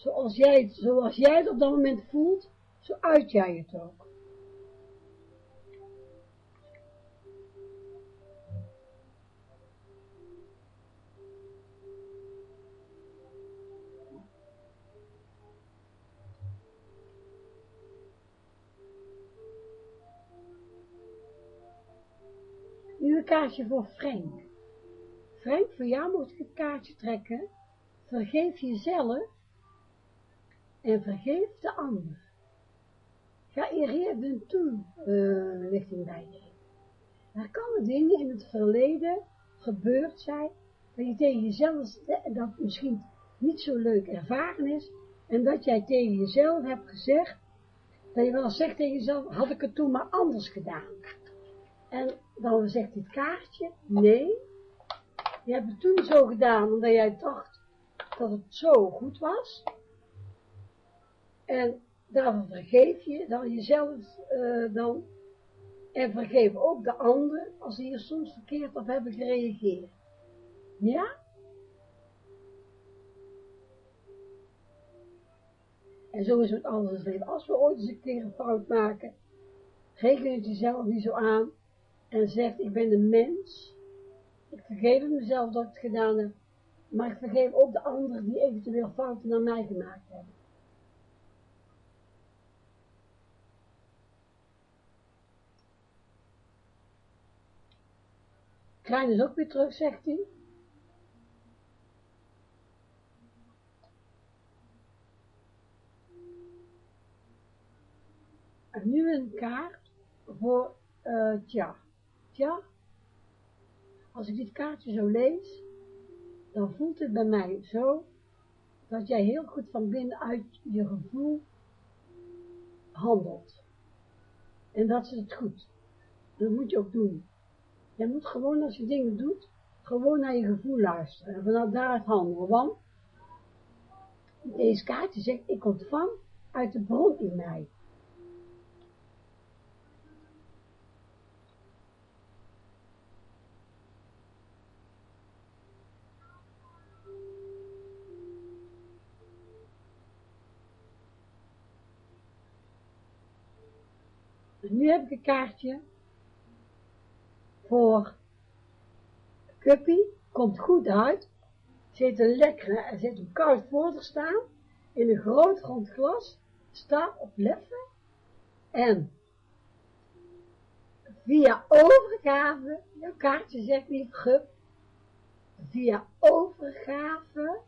zoals jij, zoals jij het op dat moment voelt, zo uit jij het ook. Nu kaartje voor Frank. Frank, voor jou moet ik een kaartje trekken. vergeef jezelf en vergeef de ander. Ga eerder toelichting uh, bij je. Er kan dingen in het verleden gebeurd zijn, dat je tegen jezelf, dat misschien niet zo leuk ervaren is, en dat jij tegen jezelf hebt gezegd, dat je wel zegt tegen jezelf, had ik het toen maar anders gedaan. En dan zegt dit kaartje, nee, je hebt het toen zo gedaan, omdat jij dacht dat het zo goed was. En daarvoor vergeef je dan jezelf uh, dan, en vergeef ook de anderen, als ze hier soms verkeerd op hebben gereageerd. Ja? En zo is het anders leven. Als we ooit eens een keer een fout maken, reken het jezelf niet zo aan en zegt, ik ben een mens, ik vergeef mezelf dat ik het gedaan heb, maar ik vergeef ook de anderen die eventueel fouten naar mij gemaakt hebben. Klein is ook weer terug, zegt hij. En nu een kaart voor, uh, tja, tja, als ik dit kaartje zo lees, dan voelt het bij mij zo, dat jij heel goed van binnenuit je gevoel handelt. En dat is het goed. Dat moet je ook doen. Je moet gewoon, als je dingen doet, gewoon naar je gevoel luisteren. En vanuit daaruit handelen. Want deze kaartje zegt, ik ontvang uit de bron in mij. nu heb ik een kaartje voor. Cuppy, komt goed uit, zit een lekkere, er zit een koud voor staan, in een groot rond glas, staat op leffen, en via overgave, jouw kaartje zegt niet gup, via overgave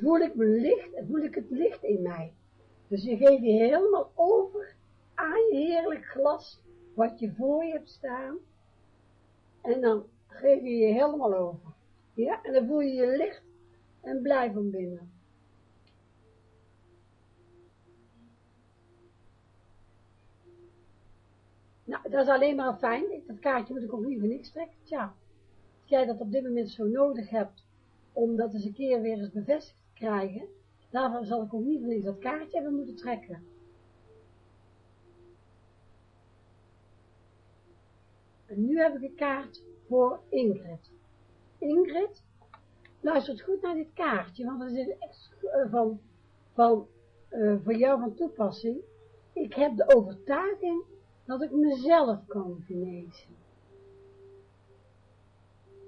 voel ik mijn licht, voel ik het licht in mij. Dus je geeft je helemaal over aan je heerlijk glas wat je voor je hebt staan. En dan geef je je helemaal over. Ja, en dan voel je je licht en blij van binnen. Nou, dat is alleen maar fijn. Dat kaartje moet ik ook liever niks trekken. Tja, als jij dat op dit moment zo nodig hebt, om dat eens een keer weer eens bevestigd te krijgen, daarvoor zal ik ook niet dat kaartje hebben moeten trekken. Nu heb ik een kaart voor Ingrid. Ingrid, luistert goed naar dit kaartje, want het is echt eh, van, van, uh, voor jou van toepassing. Ik heb de overtuiging dat ik mezelf kan genezen.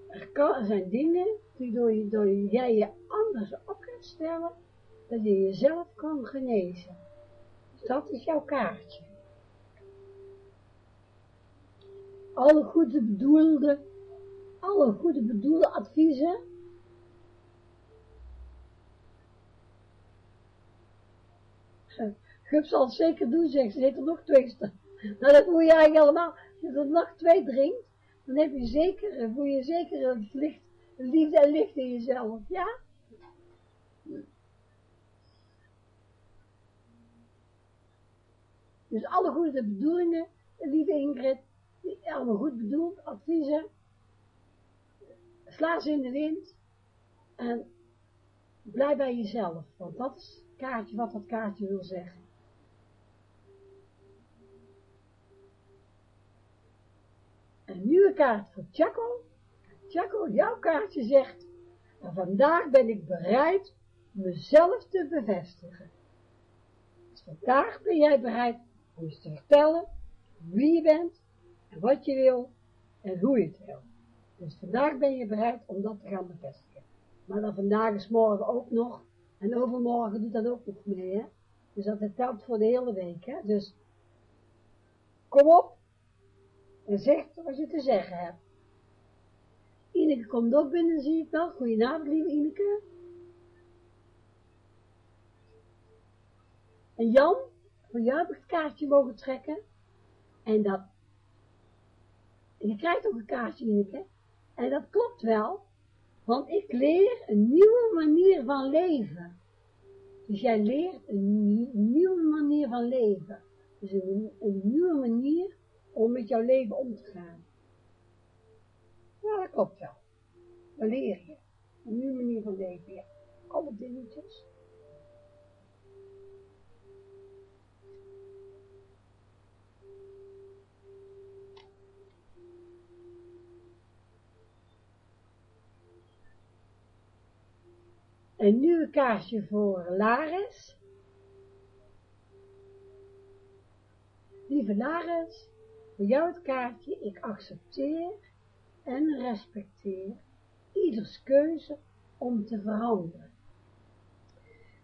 Er, kan, er zijn dingen die door, je, door jij je anders op kan stellen, dat je jezelf kan genezen. dat is jouw kaartje. Alle goede bedoelde, alle goede bedoelde adviezen, Gup zal het zeker doen, zegt ze, heeft er nog twee staan. Nou, dat moet je eigenlijk allemaal, als je er nog twee drinkt, dan heb je zeker, voel je zeker het licht, liefde en licht in jezelf, ja? Dus alle goede bedoelingen, lieve Ingrid, allemaal goed bedoeld, adviezen, sla ze in de wind en blijf bij jezelf, want dat is het kaartje wat dat kaartje wil zeggen. Een nieuwe kaart voor Chaco. Chaco, jouw kaartje zegt, en vandaag ben ik bereid mezelf te bevestigen. Dus vandaag ben jij bereid om je te vertellen wie je bent en wat je wil en hoe je het wil. Dus vandaag ben je bereid om dat te gaan bevestigen. Maar dan vandaag is morgen ook nog, en overmorgen doet dat ook nog mee, hè. Dus dat telt voor de hele week, hè. Dus, kom op, en zeg wat je te zeggen hebt. Ineke komt ook binnen, zie ik wel. Goedenavond, lieve Ineke. En Jan, voor jou heb ik het kaartje mogen trekken. En dat, en je krijgt ook een kaartje, Ineke. En dat klopt wel, want ik leer een nieuwe manier van leven. Dus jij leert een nieuwe manier van leven. Dus een, een nieuwe manier om met jouw leven om te gaan. Ja, dat klopt wel. Dan leer je. Een nieuwe manier van leven, ja. Alle dingetjes. Een nieuwe kaartje voor Laris. Lieve Laris, voor jou het kaartje, ik accepteer en respecteer ieders keuze om te veranderen.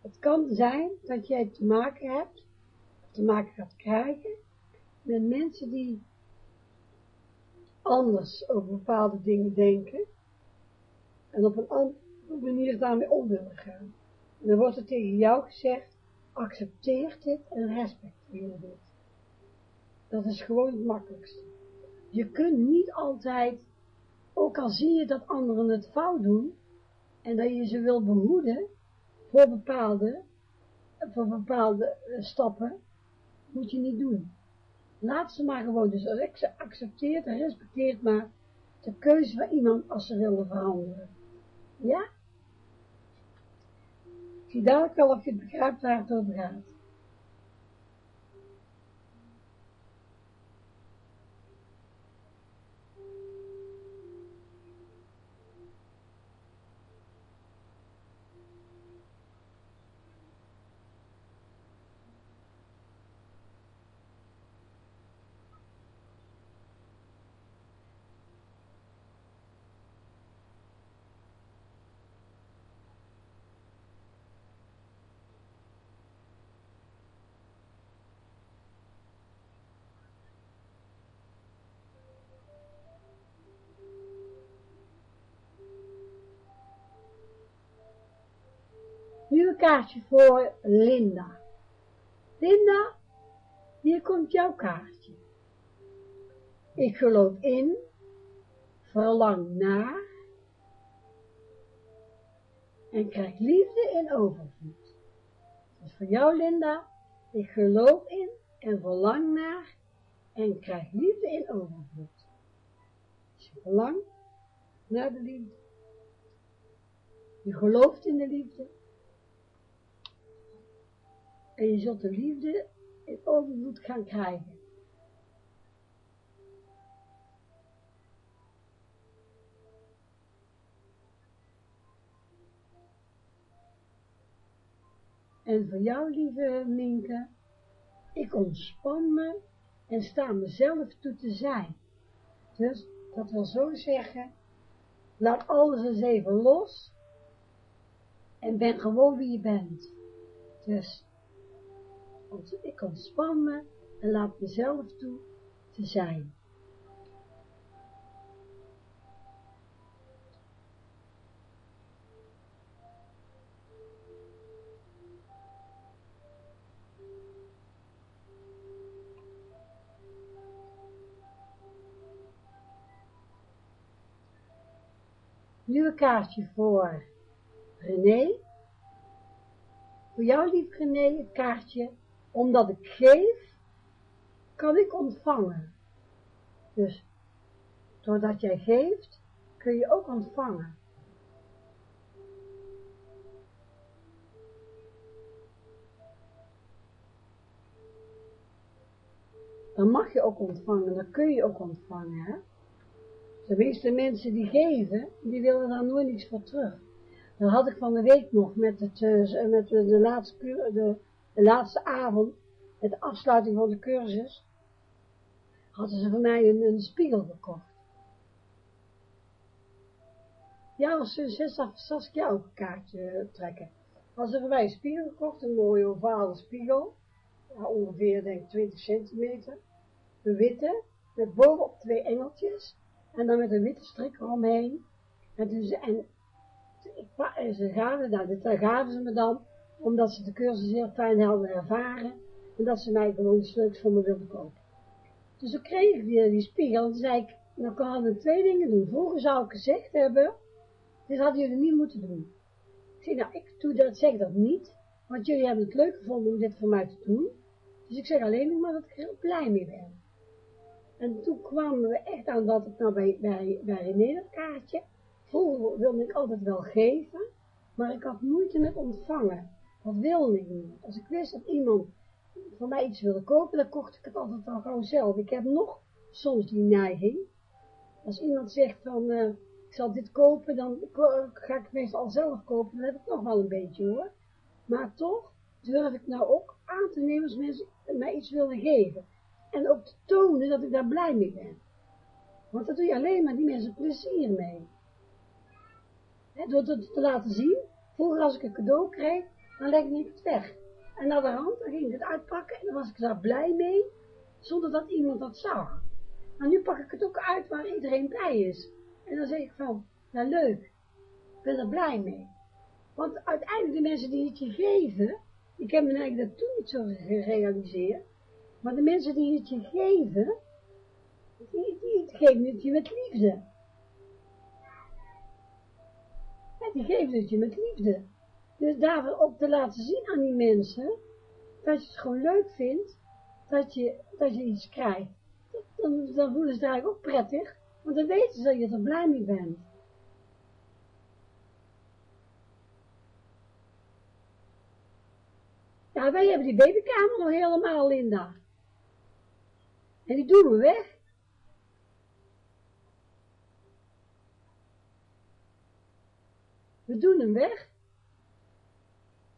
Het kan zijn dat jij te maken hebt, te maken gaat krijgen, met mensen die anders over bepaalde dingen denken en op een manier daarmee om willen gaan. En dan wordt er tegen jou gezegd, accepteer dit en respecteer dit. Dat is gewoon het makkelijkste. Je kunt niet altijd, ook al zie je dat anderen het fout doen, en dat je ze wil behoeden voor bepaalde, voor bepaalde eh, stappen, moet je niet doen. Laat ze maar gewoon, dus ze accepteert en respecteert maar de keuze van iemand als ze willen veranderen. Ja? Ik zie dadelijk wel of je het begrijpt waar het over gaat. Kaartje voor Linda. Linda, hier komt jouw kaartje. Ik geloof in, verlang naar en krijg liefde in overvloed. Dus voor jou Linda, ik geloof in en verlang naar en krijg liefde in overvloed. Dus je verlangt naar de liefde. Je gelooft in de liefde en je zult de liefde in overvloed gaan krijgen. En voor jou, lieve Minke, ik ontspan me en sta mezelf toe te zijn. Dus, dat wil zo zeggen, laat alles eens even los en ben gewoon wie je bent. Dus, ik ontspan me en laat mezelf toe te zijn. Nu een kaartje voor René. Voor jou, lief René, het kaartje omdat ik geef, kan ik ontvangen. Dus, doordat jij geeft, kun je ook ontvangen. Dan mag je ook ontvangen, dan kun je ook ontvangen, hè. De meeste mensen die geven, die willen daar nooit niets voor terug. Dan had ik van de week nog met, het, eh, met de, de laatste, de, de laatste avond, met de afsluiting van de cursus, hadden ze van mij een, spiegel gekocht. Ja, als ze Saskia ook een kaartje trekken. Hadden ze van mij een spiegel gekocht, een mooie ovale spiegel, ongeveer denk ik 20 centimeter, een witte, met bovenop twee engeltjes, en dan met een witte strik eromheen, En, ze, en ze gaven, nou, dat gaven ze me dan, omdat ze de cursus heel fijn hadden ervaren, en dat ze mij gewoon iets leuks voor me wilden kopen. Dus toen kreeg ik die spiegel, en toen zei ik, nou kan ik twee dingen doen. Vroeger zou ik gezegd hebben, dit hadden jullie niet moeten doen. Ik zei, nou, ik doe dat, zeg dat niet, want jullie hebben het leuk gevonden om dit voor mij te doen. Dus ik zeg alleen nog maar dat ik er heel blij mee ben. En toen kwamen we echt aan dat ik nou bij, bij, bij René dat kaartje. Vroeger wilde ik altijd wel geven, maar ik had moeite met ontvangen. Dat wilde niet. Als ik wist dat iemand voor mij iets wilde kopen, dan kocht ik het altijd al gewoon zelf. Ik heb nog soms die neiging. Als iemand zegt van, uh, ik zal dit kopen, dan ga ik het meestal al zelf kopen. Dan heb ik nog wel een beetje hoor. Maar toch durf ik nou ook aan te nemen als mensen mij iets willen geven. En ook te tonen dat ik daar blij mee ben. Want dat doe je alleen maar die mensen plezier mee. door het te laten zien, vroeger als ik een cadeau kreeg, dan legde ik het weg. En naar de hand, dan ging ik het uitpakken en dan was ik daar blij mee, zonder dat iemand dat zag. Maar nu pak ik het ook uit waar iedereen blij is. En dan zeg ik van, nou leuk, ik ben er blij mee. Want uiteindelijk de mensen die het je geven, ik heb me eigenlijk dat toen niet zo gerealiseerd, maar de mensen die het je geven, die, die geven het je met liefde. Ja, die geven het je met liefde. Dus daar ook te laten zien aan die mensen, dat je het gewoon leuk vindt, dat je, dat je iets krijgt. Dan, voelen ze eigenlijk ook prettig, want dan weten ze dat je er blij mee bent. Ja, wij hebben die babykamer nog helemaal, Linda. En die doen we weg. We doen hem weg.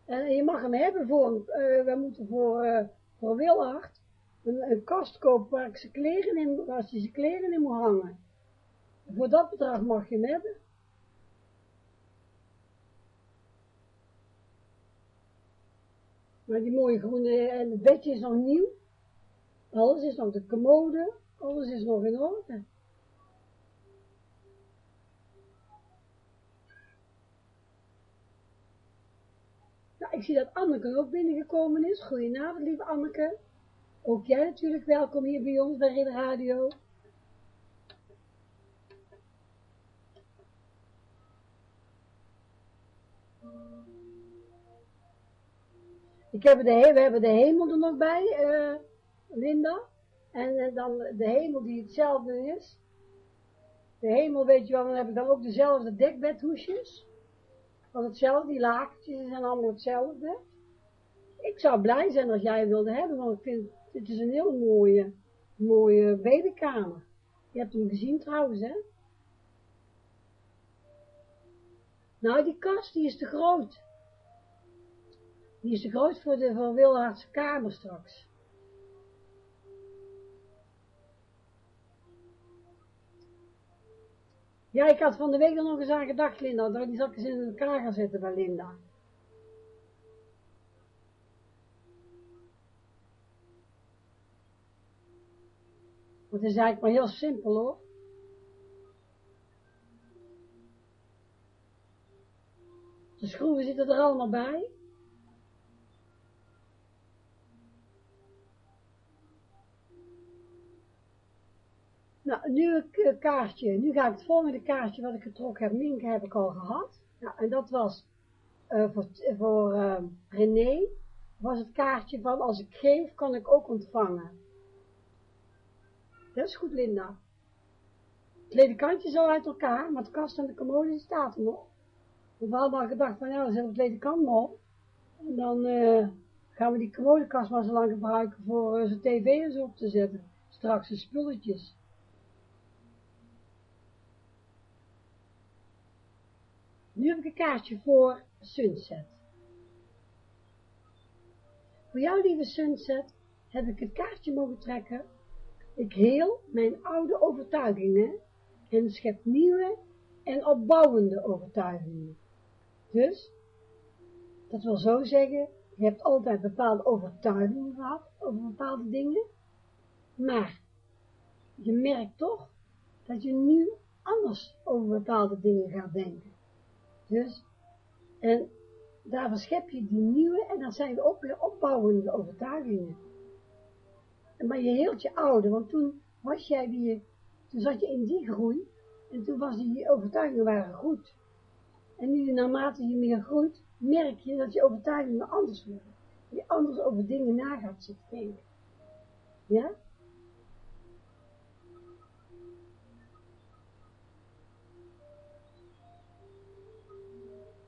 En je mag hem hebben voor, uh, we moeten voor, uh, voor Willard een, kast kopen waar ik kleren in, waar je zijn kleren in moet hangen. En voor dat bedrag mag je hem hebben. Maar die mooie groene, en het bedje is nog nieuw. Alles is nog de commode, alles is nog in orde. Ik zie dat Anneke ook binnengekomen is. Goedenavond, lieve Anneke. Ook jij natuurlijk welkom hier bij ons bij de Radio. Ik heb de, we hebben de hemel er nog bij, uh, Linda. En uh, dan de hemel die hetzelfde is. De hemel, weet je wel, dan heb ik dan ook dezelfde dekbedhoesjes. Van hetzelfde, die lakentjes zijn allemaal hetzelfde. Ik zou blij zijn als jij wilde hebben, want ik vind, het is een heel mooie, mooie babykamer. Je hebt hem gezien trouwens, hè? Nou, die kast, die is te groot. Die is te groot voor de van Wilhardse kamer straks. Ja, ik had van de week nog eens aan gedacht, Linda, dat die zakjes in elkaar gaan zetten bij Linda. Het is eigenlijk maar heel simpel hoor. De schroeven zitten er allemaal bij. Nou, nu een kaartje, nu ga ik het volgende kaartje wat ik getrokken heb, Minke heb ik al gehad. Nou, en dat was uh, voor, voor uh, René, was het kaartje van als ik geef, kan ik ook ontvangen. Dat is goed, Linda. Het ledekantje is al uit elkaar, maar de kast en de commode staat er nog. We hadden al gedacht van, ja, dan zet het ledekant nog. En dan gaan we die commodekast maar zo lang gebruiken voor zijn tv en zo op te zetten. Straks de spulletjes. Nu heb ik een kaartje voor Sunset. Voor jou, lieve Sunset, heb ik het kaartje mogen trekken. Ik heel mijn oude overtuigingen en schep nieuwe en opbouwende overtuigingen. Dus, dat wil zo zeggen, je hebt altijd bepaalde overtuigingen gehad over bepaalde dingen, maar je merkt toch dat je nu anders over bepaalde dingen gaat denken. Dus, en daar schep je die nieuwe en dan zijn er ook weer opbouwende overtuigingen. Maar je hield je oude, want toen was jij weer, toen zat je in die groei en toen was die overtuigingen waren goed. En nu naarmate je meer groeit, merk je dat je overtuigingen anders worden. Je anders over dingen na gaat zitten denken. Ja?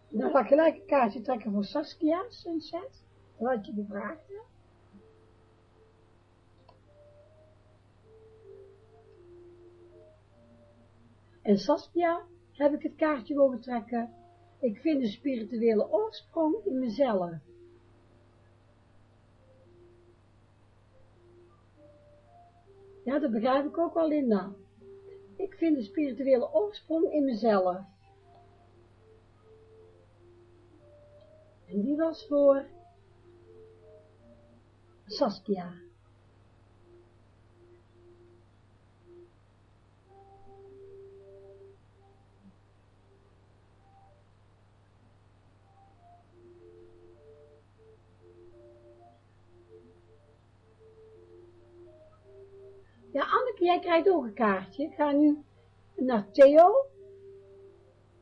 Dan ga ik gelijk een kaartje trekken voor Saskia, Sunset. Wat je gevraagd. En Saskia heb ik het kaartje mogen trekken. Ik vind de spirituele oorsprong in mezelf. Ja, dat begrijp ik ook wel, Linda. Ik vind de spirituele oorsprong in mezelf. En die was voor Saskia. Ja, Anneke, jij krijgt ook een kaartje. Ik ga nu naar Theo.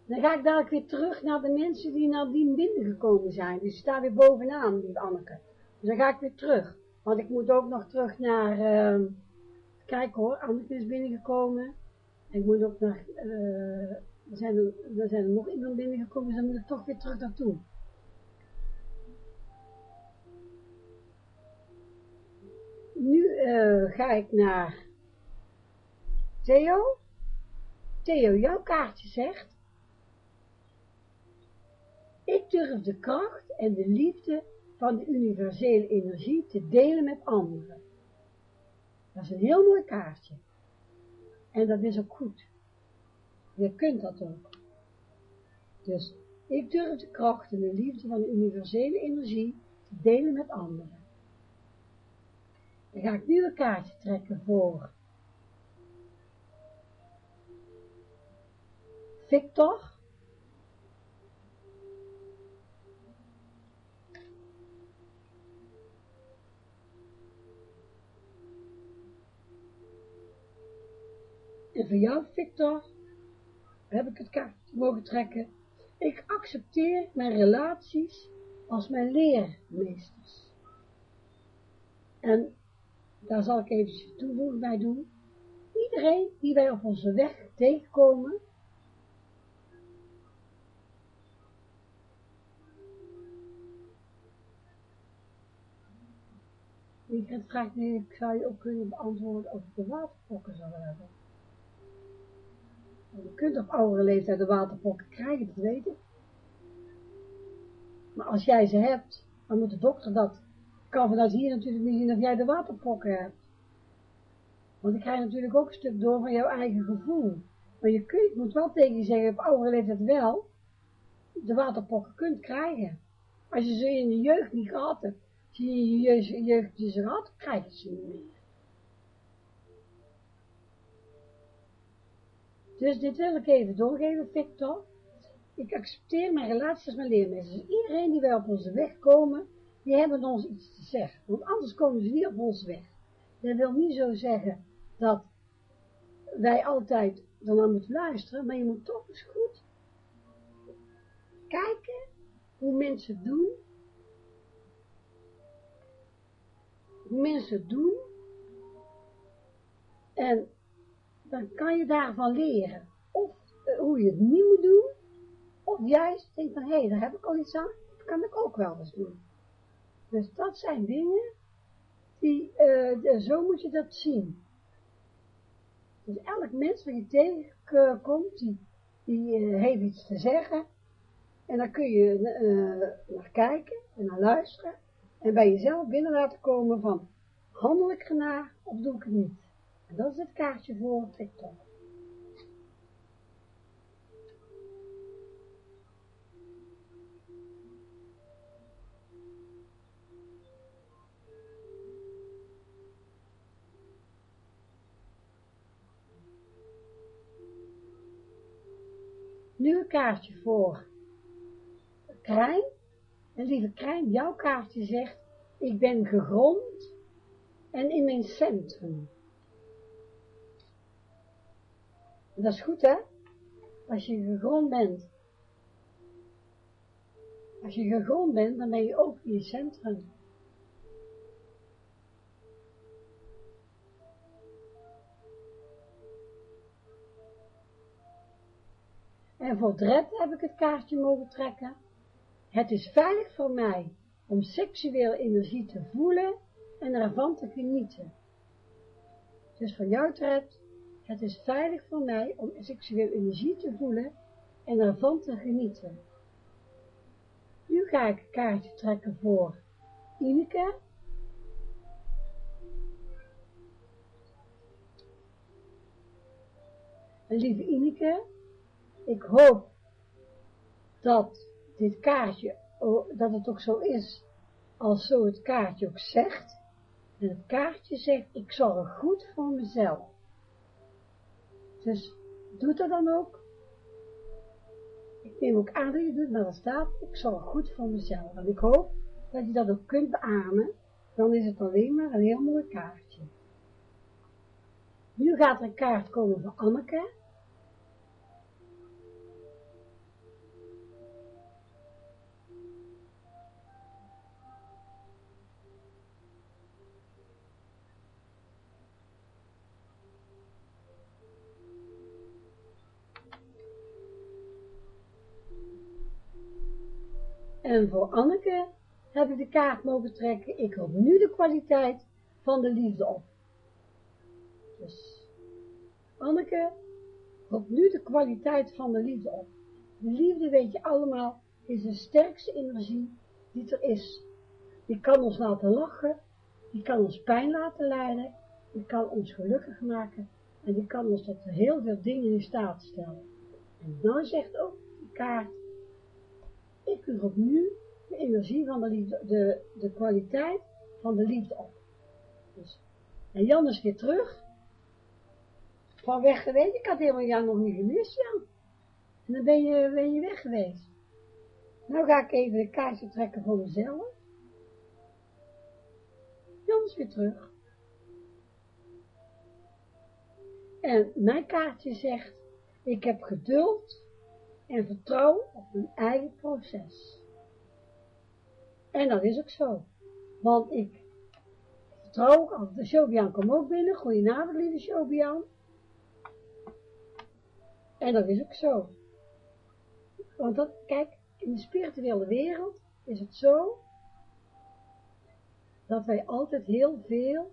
Dan ga ik dadelijk weer terug naar de mensen die naar die binnengekomen zijn. Dus sta weer bovenaan, die Anneke. Dus dan ga ik weer terug. Want ik moet ook nog terug naar... Uh, kijk hoor, Anneke is binnengekomen. En ik moet ook naar... Uh, er, zijn er, zijn er nog iemand binnengekomen, dus dan moet ik toch weer terug naartoe. Nu uh, ga ik naar Theo. Theo, jouw kaartje zegt, ik durf de kracht en de liefde van de universele energie te delen met anderen. Dat is een heel mooi kaartje. En dat is ook goed. Je kunt dat ook. Dus ik durf de kracht en de liefde van de universele energie te delen met anderen. Dan ga ik nu een kaartje trekken voor Victor. En voor jou, Victor, heb ik het kaartje mogen trekken. Ik accepteer mijn relaties als mijn leermeesters. En daar zal ik even toevoeging bij doen. Iedereen die wij op onze weg tegenkomen, Ik vraag nu, ik zou je ook kunnen beantwoorden of ik de waterpokken zou hebben. Je kunt op oudere leeftijd de waterpokken krijgen, dat weet ik. Maar als jij ze hebt, dan moet de dokter dat, kan vanuit hier natuurlijk niet zien of jij de waterpokken hebt. Want ik krijg natuurlijk ook een stuk door van jouw eigen gevoel. Maar je kunt, moet wel tegen je zeggen, op oudere leeftijd wel, de waterpokken kunt krijgen. Als je ze in de jeugd niet gehad hebt, als je in je jeugd ze gehad, krijg je ze niet meer. Dus dit wil ik even doorgeven, Victor. Ik accepteer mijn relatie als mijn leermeester. Dus iedereen die wij op onze weg komen, die hebben ons iets te zeggen. Want anders komen ze niet op onze weg. Dat wil niet zo zeggen dat wij altijd dan moeten luisteren, maar je moet toch eens goed kijken hoe mensen doen, hoe mensen doen, en dan kan je daarvan leren. Of uh, hoe je het niet moet doen, of juist denk van, hé, hey, daar heb ik al iets aan, dat kan ik ook wel eens doen. Dus dat zijn dingen, die, uh, zo moet je dat zien. Dus elk mens wat je tegenkomt, die, die uh, heeft iets te zeggen, en dan kun je naar kijken en naar luisteren, en bij jezelf binnen laten komen van, handel ik ernaar of doe ik het niet? En dat is het kaartje voor TikTok. nu een kaartje voor Krijn. En lieve Krijn, jouw kaartje zegt, ik ben gegrond en in mijn centrum. Dat is goed, hè? Als je gegrond bent. Als je gegrond bent, dan ben je ook in je centrum. En voor Dred heb ik het kaartje mogen trekken. Het is veilig voor mij om seksuele energie te voelen en ervan te genieten. Dus voor jou Dred, het is veilig voor mij om seksuele energie te voelen en ervan te genieten. Nu ga ik een kaartje trekken voor Ineke. Lieve Ineke, ik hoop dat dit kaartje, dat het ook zo is, als zo het kaartje ook zegt. En het kaartje zegt, ik zorg goed voor mezelf. Dus doe dat dan ook. Ik neem ook aan dat je doet, maar er staat, ik zorg goed voor mezelf. En ik hoop dat je dat ook kunt beamen, dan is het alleen maar een heel mooi kaartje. Nu gaat er een kaart komen voor Anneke. En voor Anneke heb ik de kaart mogen trekken. Ik roep nu de kwaliteit van de liefde op. Dus Anneke roept nu de kwaliteit van de liefde op. De liefde, weet je allemaal, is de sterkste energie die er is. Die kan ons laten lachen, die kan ons pijn laten lijden, die kan ons gelukkig maken en die kan ons tot heel veel dingen in staat stellen. En dan zegt ook die kaart, ik roep nu de energie van de liefde, de, de kwaliteit van de liefde op. Dus, en Jan is weer terug. Van weg geweest. Ik had helemaal Jan nog niet gemist, Jan. En dan ben je, ben je weg geweest. Nou ga ik even een kaartje trekken voor mezelf. Jan is weer terug. En mijn kaartje zegt, ik heb geduld en vertrouw op mijn eigen proces. En dat is ook zo. Want ik vertrouw ook, de Shobian komt ook binnen. Goedenavond, lieve Shobian. En dat is ook zo. Want dat, kijk, in de spirituele wereld is het zo, dat wij altijd heel veel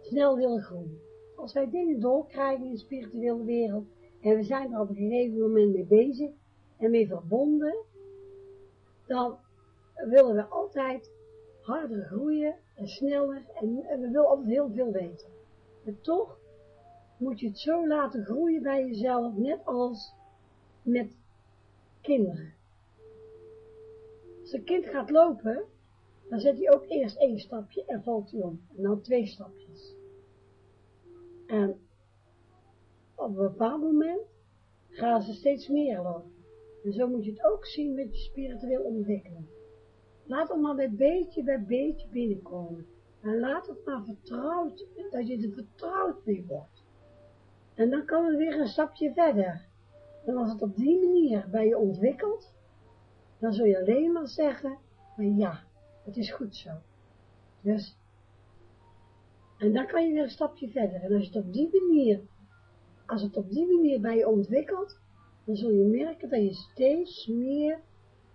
snel willen groeien. Als wij dingen doorkrijgen in de spirituele wereld, en we zijn er op een gegeven moment mee bezig en mee verbonden, dan willen we altijd harder groeien en sneller en, we willen altijd heel veel weten. En toch moet je het zo laten groeien bij jezelf, net als met kinderen. Als een kind gaat lopen, dan zet hij ook eerst één stapje en valt hij om. En dan twee stapjes. En op een bepaald moment gaan ze steeds meer lopen. En zo moet je het ook zien met je spiritueel ontwikkelen. Laat het maar bij beetje bij beetje binnenkomen. En laat het maar vertrouwd, dat je er vertrouwd mee wordt. En dan kan het weer een stapje verder. En als het op die manier bij je ontwikkelt, dan zul je alleen maar zeggen, ja, het is goed zo. Dus, en dan kan je weer een stapje verder. En als je het op die manier als het op die manier bij je ontwikkelt, dan zul je merken dat je steeds meer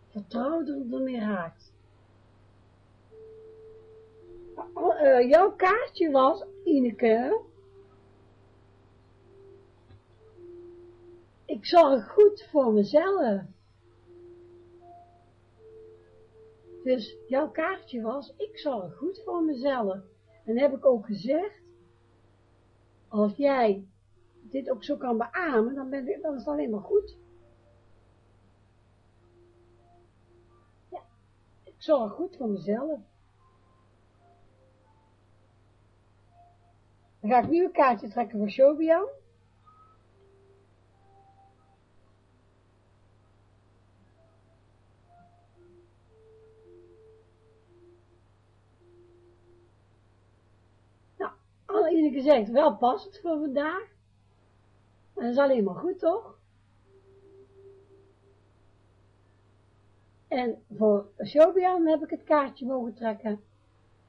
vertrouwder ermee raakt. Uh, jouw kaartje was, Ineke, ik zorg goed voor mezelf. Dus jouw kaartje was, ik zorg goed voor mezelf. En heb ik ook gezegd, als jij dit ook zo kan beamen, dan, ben dan is het alleen maar goed. Ja, ik zorg goed voor mezelf. Dan ga ik nu een kaartje trekken voor Shobian. Nou, alle gezegd, wel past voor vandaag. En dat is alleen maar goed, toch? En voor Shobian heb ik het kaartje mogen trekken.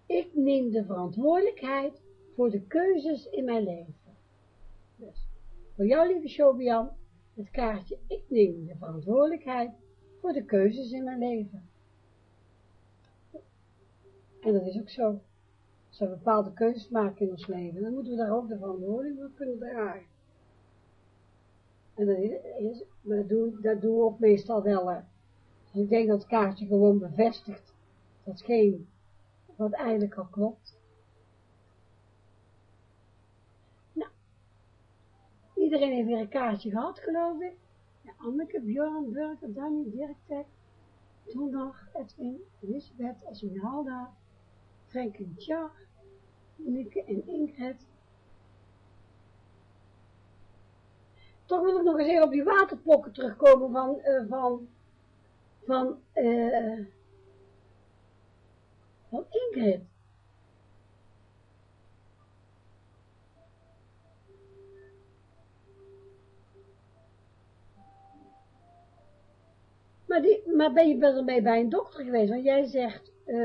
Ik neem de verantwoordelijkheid voor de keuzes in mijn leven. Dus voor jou, lieve Shobian, het kaartje, ik neem de verantwoordelijkheid voor de keuzes in mijn leven. En dat is ook zo. Als we bepaalde keuzes maken in ons leven, dan moeten we daar ook de verantwoording voor kunnen dragen. En dat, is, maar dat, doen, dat doen we ook meestal wel. Dus ik denk dat het kaartje gewoon bevestigt datgene wat eigenlijk al klopt. Nou, iedereen heeft weer een kaartje gehad, geloof ik. Ja, Anneke, Björn, Burger, Danny, Dirk Tek, Toendag, Edwin, Elisabeth, Esmeralda, Frank en Tjar, Nieke en Ingrid. Toch wil ik nog eens even op die waterpokken terugkomen van, uh, van, van, uh, van Ingrid. Maar, die, maar ben je wel mee bij een dokter geweest? Want jij zegt, uh,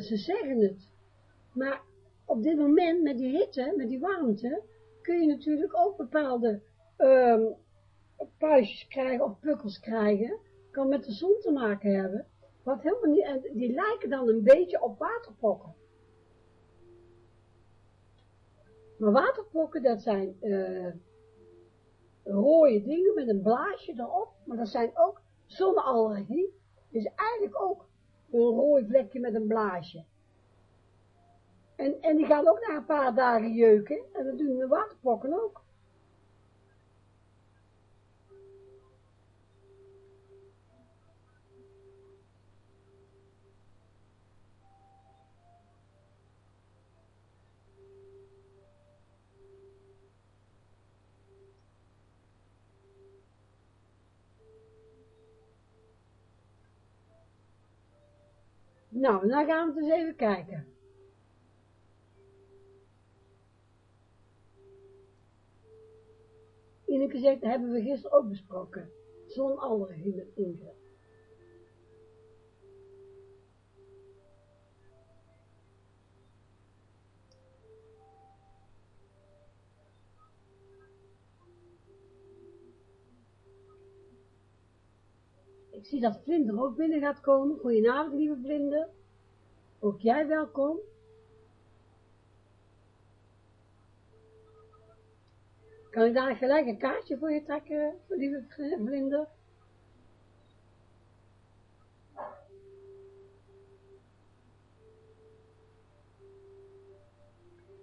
ze zeggen het. Maar op dit moment, met die hitte, met die warmte, kun je natuurlijk ook bepaalde um, puistjes krijgen of pukkels krijgen. Kan met de zon te maken hebben. Wat helemaal niet, en die lijken dan een beetje op waterpokken. Maar waterpokken, dat zijn uh, rode dingen met een blaasje erop. Maar dat zijn ook zonneallergie. Dus eigenlijk ook een rooi vlekje met een blaasje. En, en die gaan ook na een paar dagen jeuken. En dat doen de waterpokken ook. Nou, dan gaan we eens even kijken. Ineke zegt, hebben we gisteren ook besproken. Zonallergie met Ingrid. Zie dat Vlinder ook binnen gaat komen. Goedenavond, lieve Vlinder. Ook jij welkom. Kan ik daar gelijk een kaartje voor je trekken, lieve Vlinder?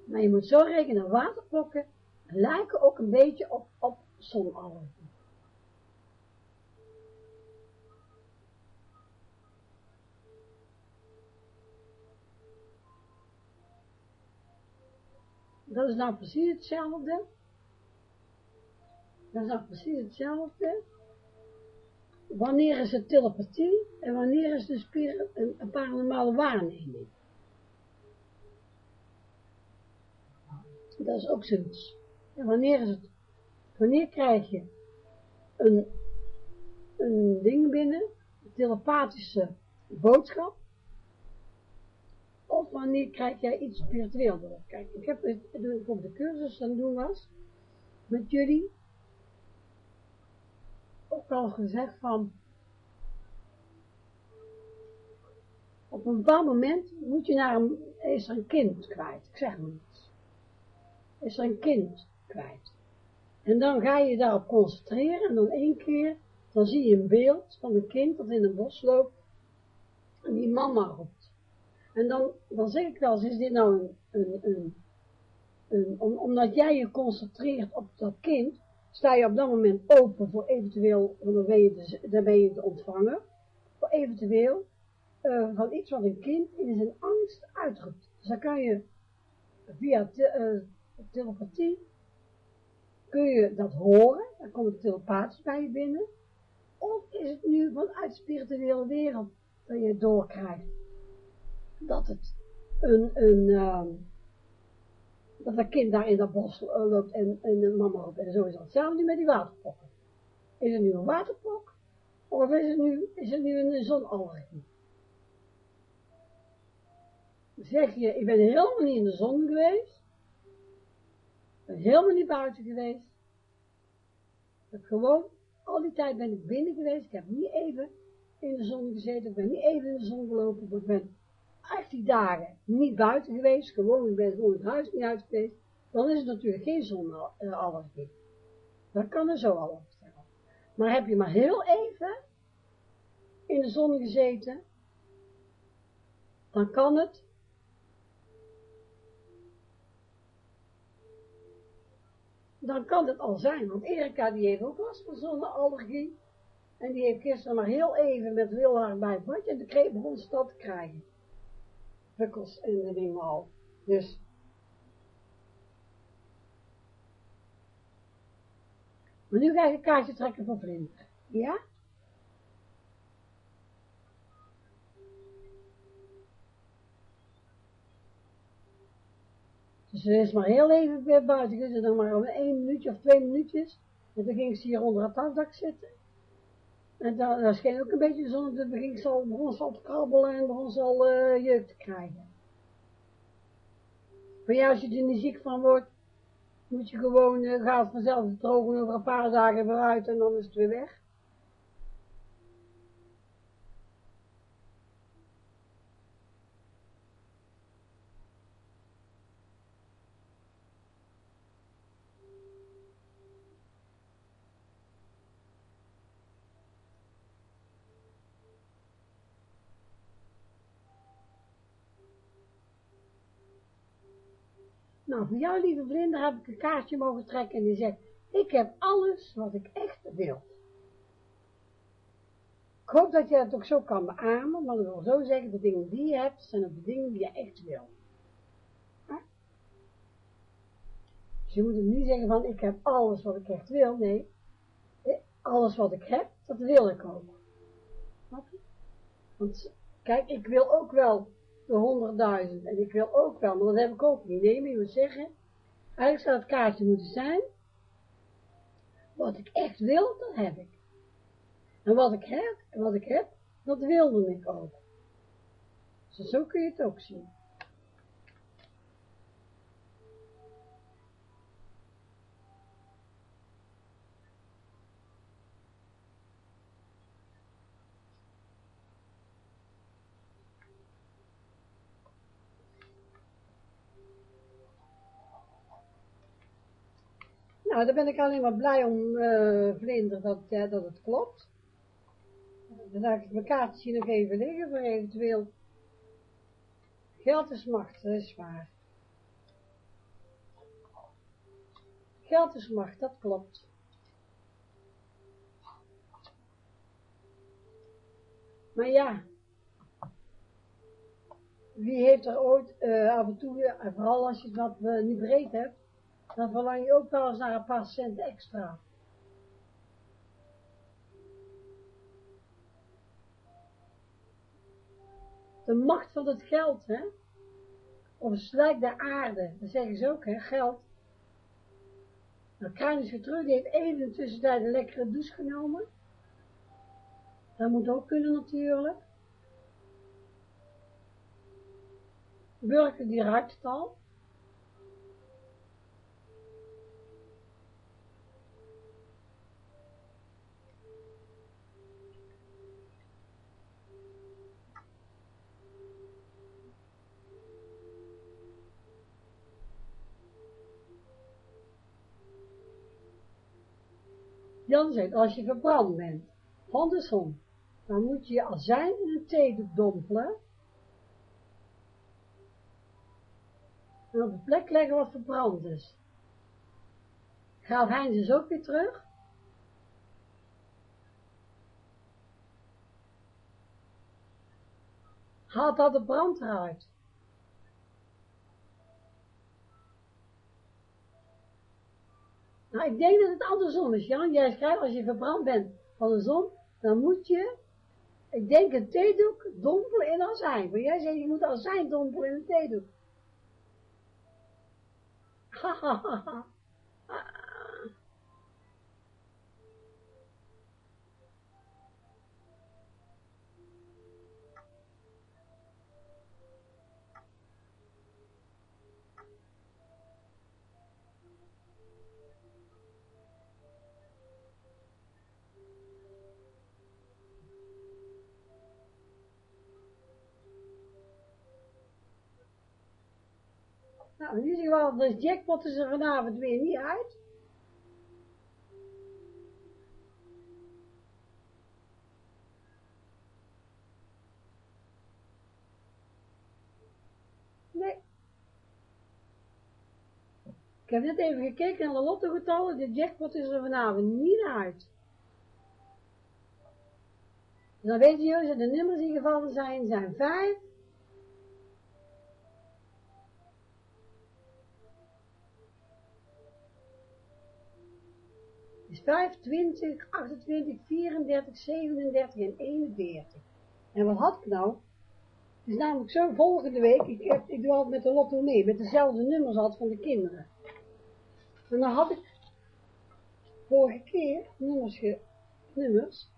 Maar je moet zo rekenen, waterplokken lijken ook een beetje op, op zonallergie. Dat is nou precies hetzelfde. Dat is nou precies hetzelfde. Wanneer is het telepathie en wanneer is dus een, een paranormale waarneming. Dat is ook zoiets. En wanneer is het, wanneer krijg je een, een ding binnen, een telepathische boodschap, of wanneer krijg jij iets spiritueel door. Kijk, ik heb het, toen ik op de cursus aan doen was, met jullie, ook al gezegd van, op een bepaald moment moet je naar een, is er een kind kwijt, ik zeg maar niets. Is er een kind kwijt. En dan ga je daarop concentreren en dan één keer, dan zie je een beeld van een kind dat in een bos loopt en die mama roept. En dan, dan zeg ik wel eens, is dit nou een, een, een, een om, omdat jij je concentreert op dat kind, sta je op dat moment open voor eventueel, dan ben je, dus, te ontvangen, voor eventueel uh, van iets wat een kind in zijn angst uitroept. Dus dan kan je via te, uh, telepathie, kun je dat horen, dan komt het telepathisch bij je binnen, of is het nu vanuit de spirituele wereld dat je het doorkrijgt dat het een, een, um, dat dat kind daar in dat bos loopt en, en mama loopt. En zo is dat hetzelfde met die waterpokken. Is het nu een waterpok? Of is het nu, is het nu een zonallergie? zeg je, ik ben helemaal niet in de zon geweest. Ik ben helemaal niet buiten geweest. Ik gewoon, al die tijd ben ik binnen geweest. Ik heb niet even in de zon gezeten. Ik ben niet even in de zon gelopen. Ik ben echt die dagen niet buiten geweest. Gewoon, ik ben gewoon het huis niet uit geweest. Dan is het natuurlijk geen zonallergie. Dat kan er zo al opstellen. Maar heb je maar heel even in de zon gezeten, dan kan het dan kan het al zijn, want Erika die heeft ook last van zonneallergie, en die heeft gisteren maar heel even met heel bij het badje, en de kreeg begon dat te krijgen. Pukkels en de dingen. Dus, maar nu ga ik een kaartje trekken voor vlinder. Ja? Dus ze is maar heel even weer buiten gezet, dan maar om één minuutje of twee minuutjes. En toen ging ze hier onder het afdak zitten. En daar, daar scheen ook een beetje zon, toen begin al, begon ze al te krabbelen en begon ze al uh, jeuk te krijgen. Maar ja, als je er niet ziek van wordt, moet je gewoon, uh, gaat vanzelf drogen over een paar dagen weer uit en dan is het weer weg. Nou, voor jou, lieve vlinder, heb ik een kaartje mogen trekken en die zegt, ik heb alles wat ik echt wil. Ik hoop dat je het ook zo kan beamen, maar ik wil zo zeggen, de dingen die je hebt, zijn de dingen die je echt wil. Dus je moet niet zeggen van, ik heb alles wat ik echt wil, nee. Alles wat ik heb, dat wil ik ook. Want, kijk, ik wil ook wel de 100.000. En ik wil ook wel, maar dat heb ik ook niet. Nee, maar je moet zeggen, eigenlijk zou het kaartje moeten zijn, wat ik echt wil, dat heb ik. En wat ik heb, wat ik heb, dat wilde ik ook. Dus zo kun je het ook zien. Nou, dan ben ik alleen maar blij om, uh, Vlinder, dat, dat het klopt. Dan laat ik mijn kaartje nog even liggen voor eventueel. Geld is macht, dat is waar. Geld is macht, dat klopt. Maar ja, wie heeft er ooit uh, af en toe, en vooral als je uh, niet breed hebt, dan verlang je ook wel eens naar een paar cent extra. De macht van het geld, hè, slijk de aarde, dat zeggen ze ook, hè, geld. Nou, Kruinus terug, die heeft even in de tussentijd een lekkere douche genomen. Dat moet ook kunnen natuurlijk. Burger die ruikt het al. Jan zegt, als je verbrand bent van de zon, dan moet je azijn in een theedoek dompelen. En op de plek leggen wat verbrand is. Gaat Heinz dus ook weer terug? Haalt dat de brand eruit? Nou, ik denk dat het andersom is, Jan. Jij schrijft, als je verbrand bent van de zon, dan moet je, ik denk een theedoek dompelen in azijn. Maar jij zegt, je moet azijn dompelen in een theedoek. Ieder de jackpot is er vanavond weer niet uit. Nee. Ik heb net even gekeken naar de lottogetallen, de jackpot is er vanavond niet uit. Dan weten jullie dat de nummers die gevallen zijn, zijn 5, 5, 20, 28, 34, 37 en 41. En wat had ik nou? Het is namelijk zo, volgende week, ik, heb, ik doe altijd met de lotto mee, met dezelfde nummers had van de kinderen. En dan had ik vorige keer nummers, ge, nummers.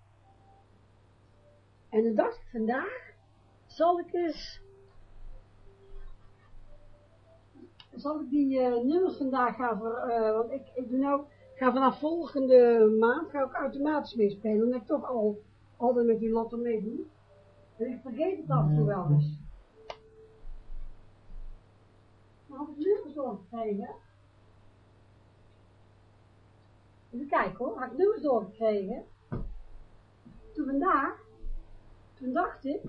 En dan dacht ik vandaag, zal ik eens, zal ik die uh, nummers vandaag gaan voor, uh, want ik, ik doe nou ga vanaf volgende maand ga ik automatisch meespelen, omdat ik toch al altijd met die lotto meedoe. En ik vergeet het af en toe wel eens. Maar had ik nummers doorgekregen? Even kijken hoor, had ik nummers doorgekregen? Toen vandaag, toen dacht ik,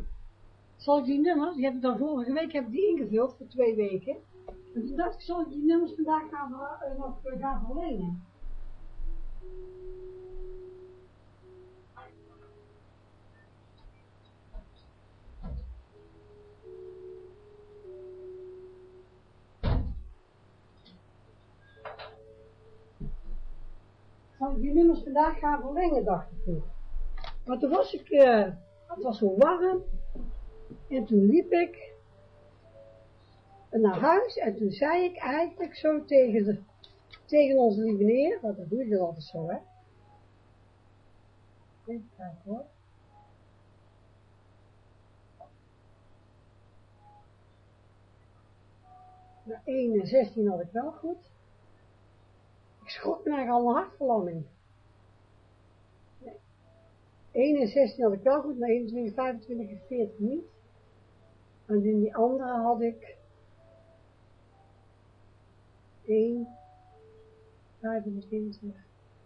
zal ik die nummers, die heb ik dan vorige week heb ik die ingevuld voor twee weken. En toen dacht ik, zal ik die nummers vandaag gaan, uh, nog uh, gaan verlenen. Ik die nummers vandaag gaan verlengen, dacht ik toen. Maar toen was ik, uh, het was zo warm, en toen liep ik naar huis, en toen zei ik eigenlijk zo tegen de, tegen onze lieve neer, want dat doe je altijd zo, hè. Even kijken hoor. Na 1 en 16 had ik wel goed. Ik schrok eigenlijk al een hartverlamming. Nee. 1 en 16 had ik wel goed, maar 21, 25 en 40 niet. En in die andere had ik 1, 25,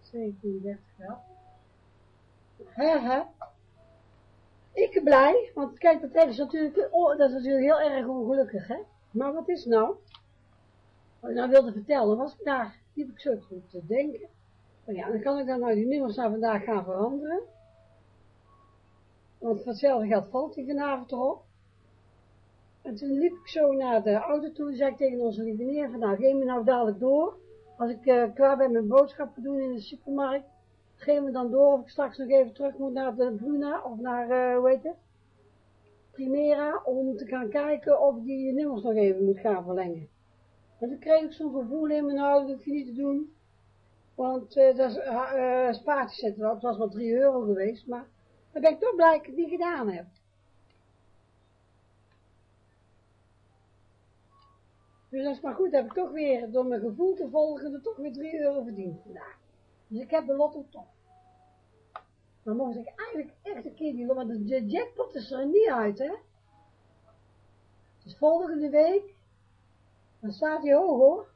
37 wel. Hè, hè. Ik blij, want kijk, dat is natuurlijk, oh, dat is natuurlijk heel erg ongelukkig, hè. Maar wat is nou? Wat ik nou wilde vertellen, was ik daar, liep ik zo te denken. Maar ja, dan kan ik dan nou die nummers naar vandaag gaan veranderen. Want hetzelfde geld valt die vanavond erop. En toen liep ik zo naar de auto toe en zei ik tegen onze lieve neer van nou, geef me nou dadelijk door. Als ik uh, klaar ben met boodschappen doen in de supermarkt, geef me dan door of ik straks nog even terug moet naar de Bruna of naar, uh, hoe heet het, Primera, om te gaan kijken of ik die nummers nog even moet gaan verlengen. En toen kreeg ik zo'n gevoel in mijn nou, dat dat je niet te doen, want uh, dat is uh, spaartjes zetten, het was maar 3 euro geweest, maar dan ben ik toch blij dat ik het niet gedaan heb. Dus dat is maar goed, heb ik toch weer, door mijn gevoel te volgen, er toch weer 3 euro verdiend vandaag. Dus ik heb de lotto toch. Dan mocht ik eigenlijk echt een keer die, want de jackpot is er niet uit, hè. Dus volgende week, dan staat hij hoog, hoor.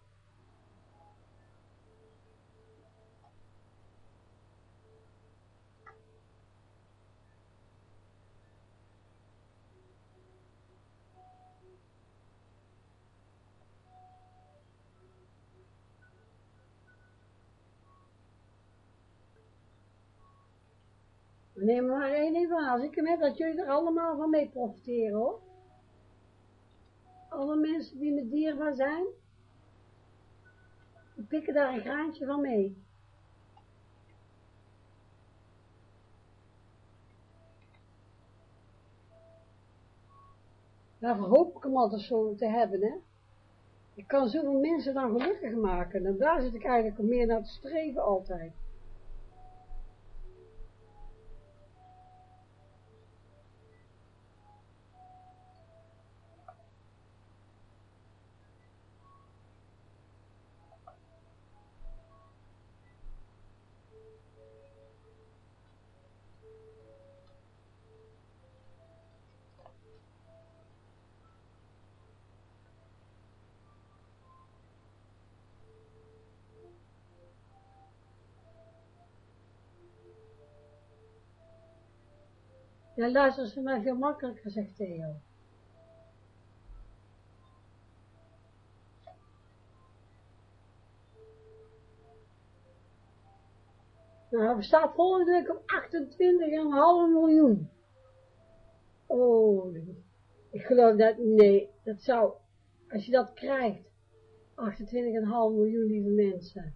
Neem maar één als ik heb, dat jullie er allemaal van mee profiteren, hoor. Alle mensen die met dierbaar zijn, die pikken daar een graantje van mee. Daarvoor hoop ik hem altijd zo te hebben, hè. Ik kan zoveel mensen dan gelukkig maken. En daar zit ik eigenlijk meer naar te streven altijd. Ja, luister, is voor mij veel makkelijker, zegt Theo. Nou, we staan volgende week op 28,5 miljoen. Oh, ik geloof dat, nee, dat zou, als je dat krijgt, 28,5 miljoen lieve mensen.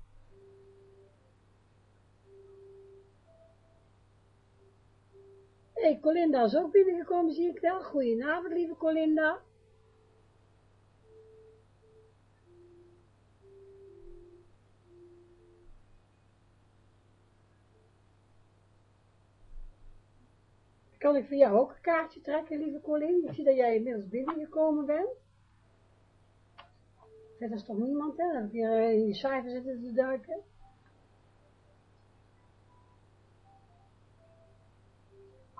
Hey, Colinda is ook binnengekomen, zie ik wel. Goedenavond, lieve Colinda. Kan ik voor jou ook een kaartje trekken, lieve Colin? Ik zie dat jij inmiddels binnengekomen bent. Verder is toch niemand, hè? Dat je in je cijfer zitten te duiken.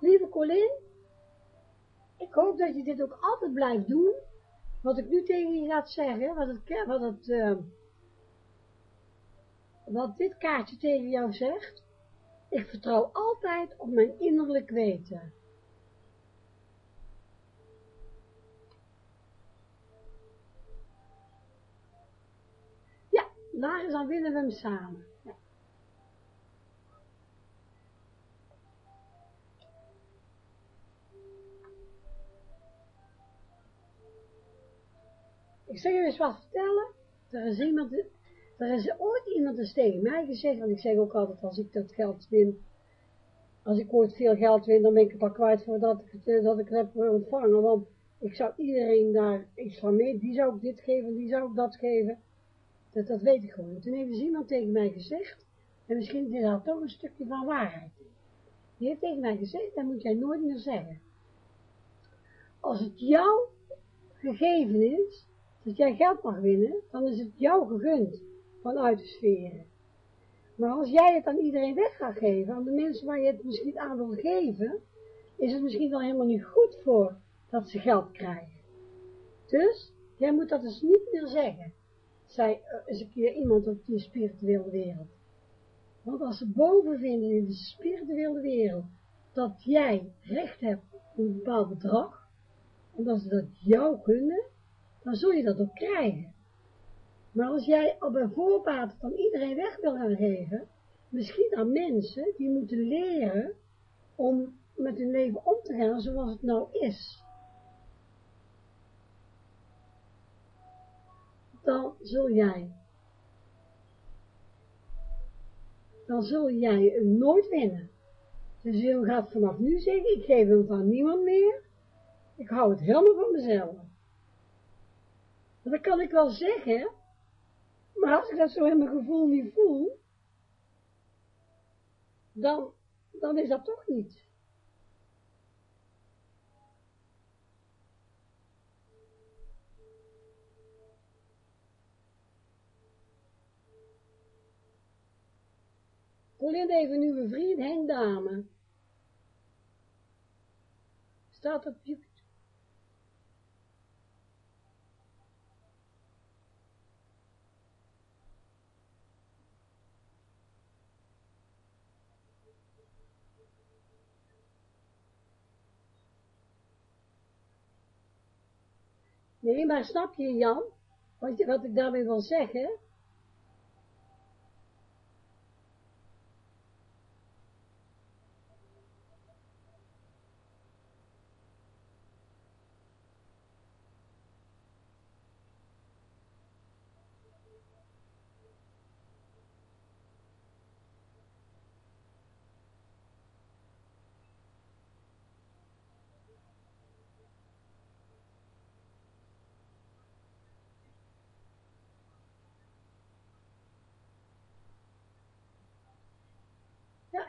Lieve Colin, ik hoop dat je dit ook altijd blijft doen. Wat ik nu tegen je laat zeggen, wat, het, wat, het, uh, wat dit kaartje tegen jou zegt. Ik vertrouw altijd op mijn innerlijk weten. Ja, daar is dan winnen we hem samen. Ik zeg je eens wat vertellen. Er is er is ooit iemand tegen mij gezegd, want ik zeg ook altijd, als ik dat geld win, als ik ooit veel geld win, dan ben ik het al kwijt voordat ik het, eh, dat ik heb ontvangen, want ik zou iedereen daar iets van mee, die zou ik dit geven, die zou ik dat geven, dat, dat weet ik gewoon. Toen heeft dus iemand tegen mij gezegd, en misschien is daar toch een stukje van waarheid. Die heeft tegen mij gezegd, dat moet jij nooit meer zeggen. Als het jou gegeven is, dat jij geld mag winnen, dan is het jou gegund vanuit de sferen. Maar als jij het aan iedereen weg gaat geven, aan de mensen waar je het misschien aan wil geven, is het misschien wel helemaal niet goed voor dat ze geld krijgen. Dus, jij moet dat dus niet meer zeggen, zei eens een keer iemand op die spirituele wereld. Want als ze boven vinden in de spirituele wereld, dat jij recht hebt op een bepaald bedrag, omdat ze dat jou gunnen, dan zul je dat ook krijgen. Maar als jij al bij voorbaat van iedereen weg wil gaan geven, misschien aan mensen die moeten leren om met hun leven om te gaan zoals het nou is, dan zul jij, dan zul jij hem nooit winnen. Dus je gaat vanaf nu zeggen, ik geef hem van niemand meer, ik hou het helemaal van mezelf. Dat kan ik wel zeggen, maar als ik dat zo in mijn gevoel niet voel, dan, dan is dat toch niet. Colin even nieuwe vriend Henk Dame. Staat op Nee, maar snap je Jan, wat, wat ik daarmee wil zeggen?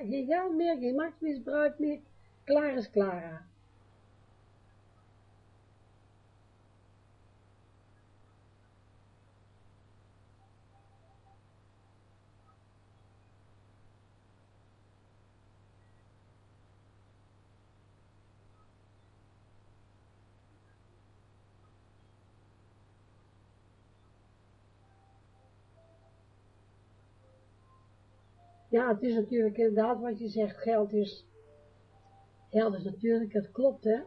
Geen geld meer, geen machtsmisbruik meer, klaar is Clara. Ja, het is natuurlijk inderdaad wat je zegt, geld is, geld is natuurlijk, het klopt hè.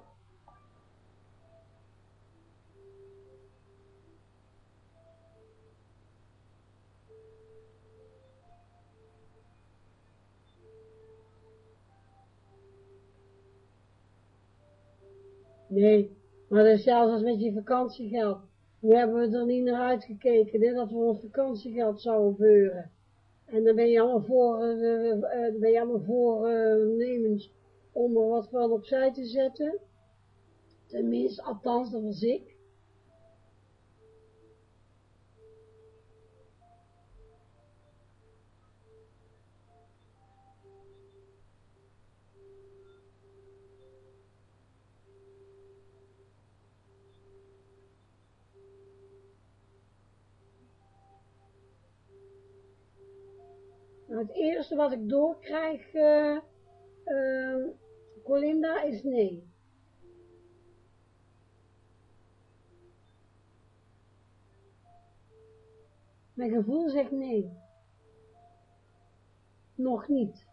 Nee, maar dat is zelfs als met je vakantiegeld. Nu hebben we er niet naar uitgekeken, dat we ons vakantiegeld zouden beuren. En dan ben je allemaal voor, uh, ben je allemaal voornemens om er wat van opzij te zetten. Tenminste, althans, dat was ik. Nou, het eerste wat ik doorkrijg, uh, Colinda, is nee. Mijn gevoel zegt nee. Nog niet.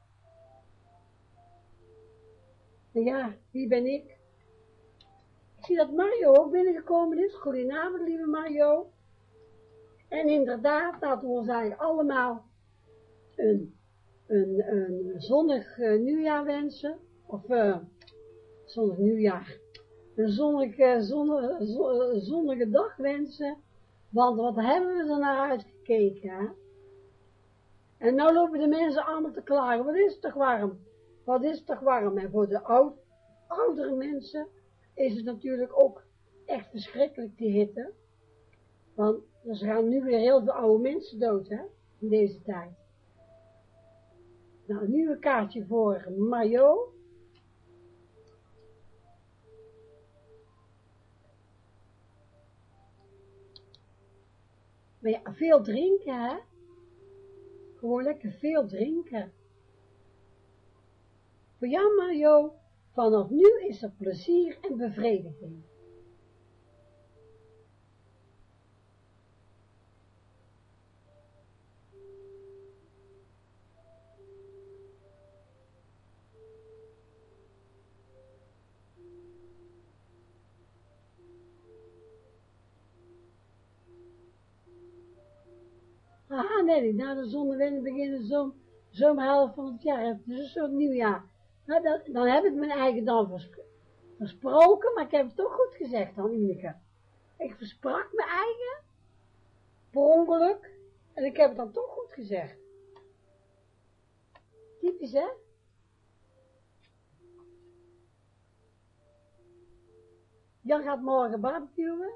Ja, wie ben ik? Ik zie dat Mario ook binnengekomen is. Goedenavond, lieve Mario. En inderdaad, laten we allemaal een, een, een zonnig uh, nieuwjaar wensen, of uh, zonnig nieuwjaar, een zonnige, zonnige, zonnige dag wensen, want wat hebben we er naar uitgekeken, hè? En nou lopen de mensen allemaal te klagen, wat is het toch warm, wat is het toch warm, en voor de oud, oudere mensen is het natuurlijk ook echt verschrikkelijk die hitte, want er gaan nu weer heel veel oude mensen dood, hè, in deze tijd. Nou, een nieuwe kaartje voor Mayo. Maar ja, veel drinken, hè? Gewoon lekker veel drinken. Voor jou, Mario, vanaf nu is er plezier en bevrediging. Na de zonnewind beginnen zo'n zomerhelft van het jaar. Het is een soort nieuwjaar. Nou, dan, dan heb ik mijn eigen dan versproken, maar ik heb het toch goed gezegd dan, Ineke. Ik versprak mijn eigen, per ongeluk, en ik heb het dan toch goed gezegd. Typisch, hè? Jan gaat morgen barbecuen.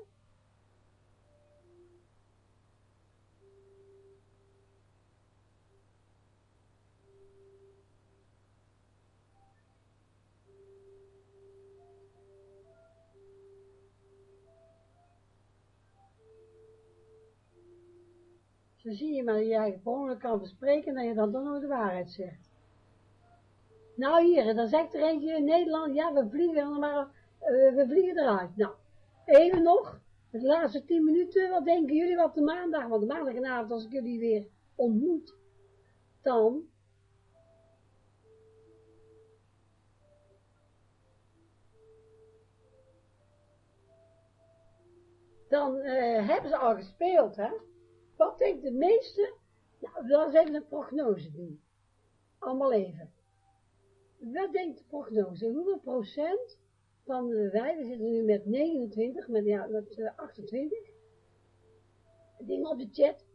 Zo zie je maar dat je eigen per kan verspreken en dat je dan toch nog de waarheid zegt. Nou hier, dan zegt er eentje in Nederland, ja we vliegen maar, uh, we vliegen eruit. Nou, even nog, de laatste tien minuten, wat denken jullie wat de maandag, want de maandagavond als ik jullie weer ontmoet, dan dan uh, hebben ze al gespeeld, hè. Wat denkt de meeste? Nou, we eens even een prognose doen. Allemaal even. Wat denkt de prognose? Hoeveel procent van wij, we zitten nu met 29, met, ja, met uh, 28. Ding op de chat.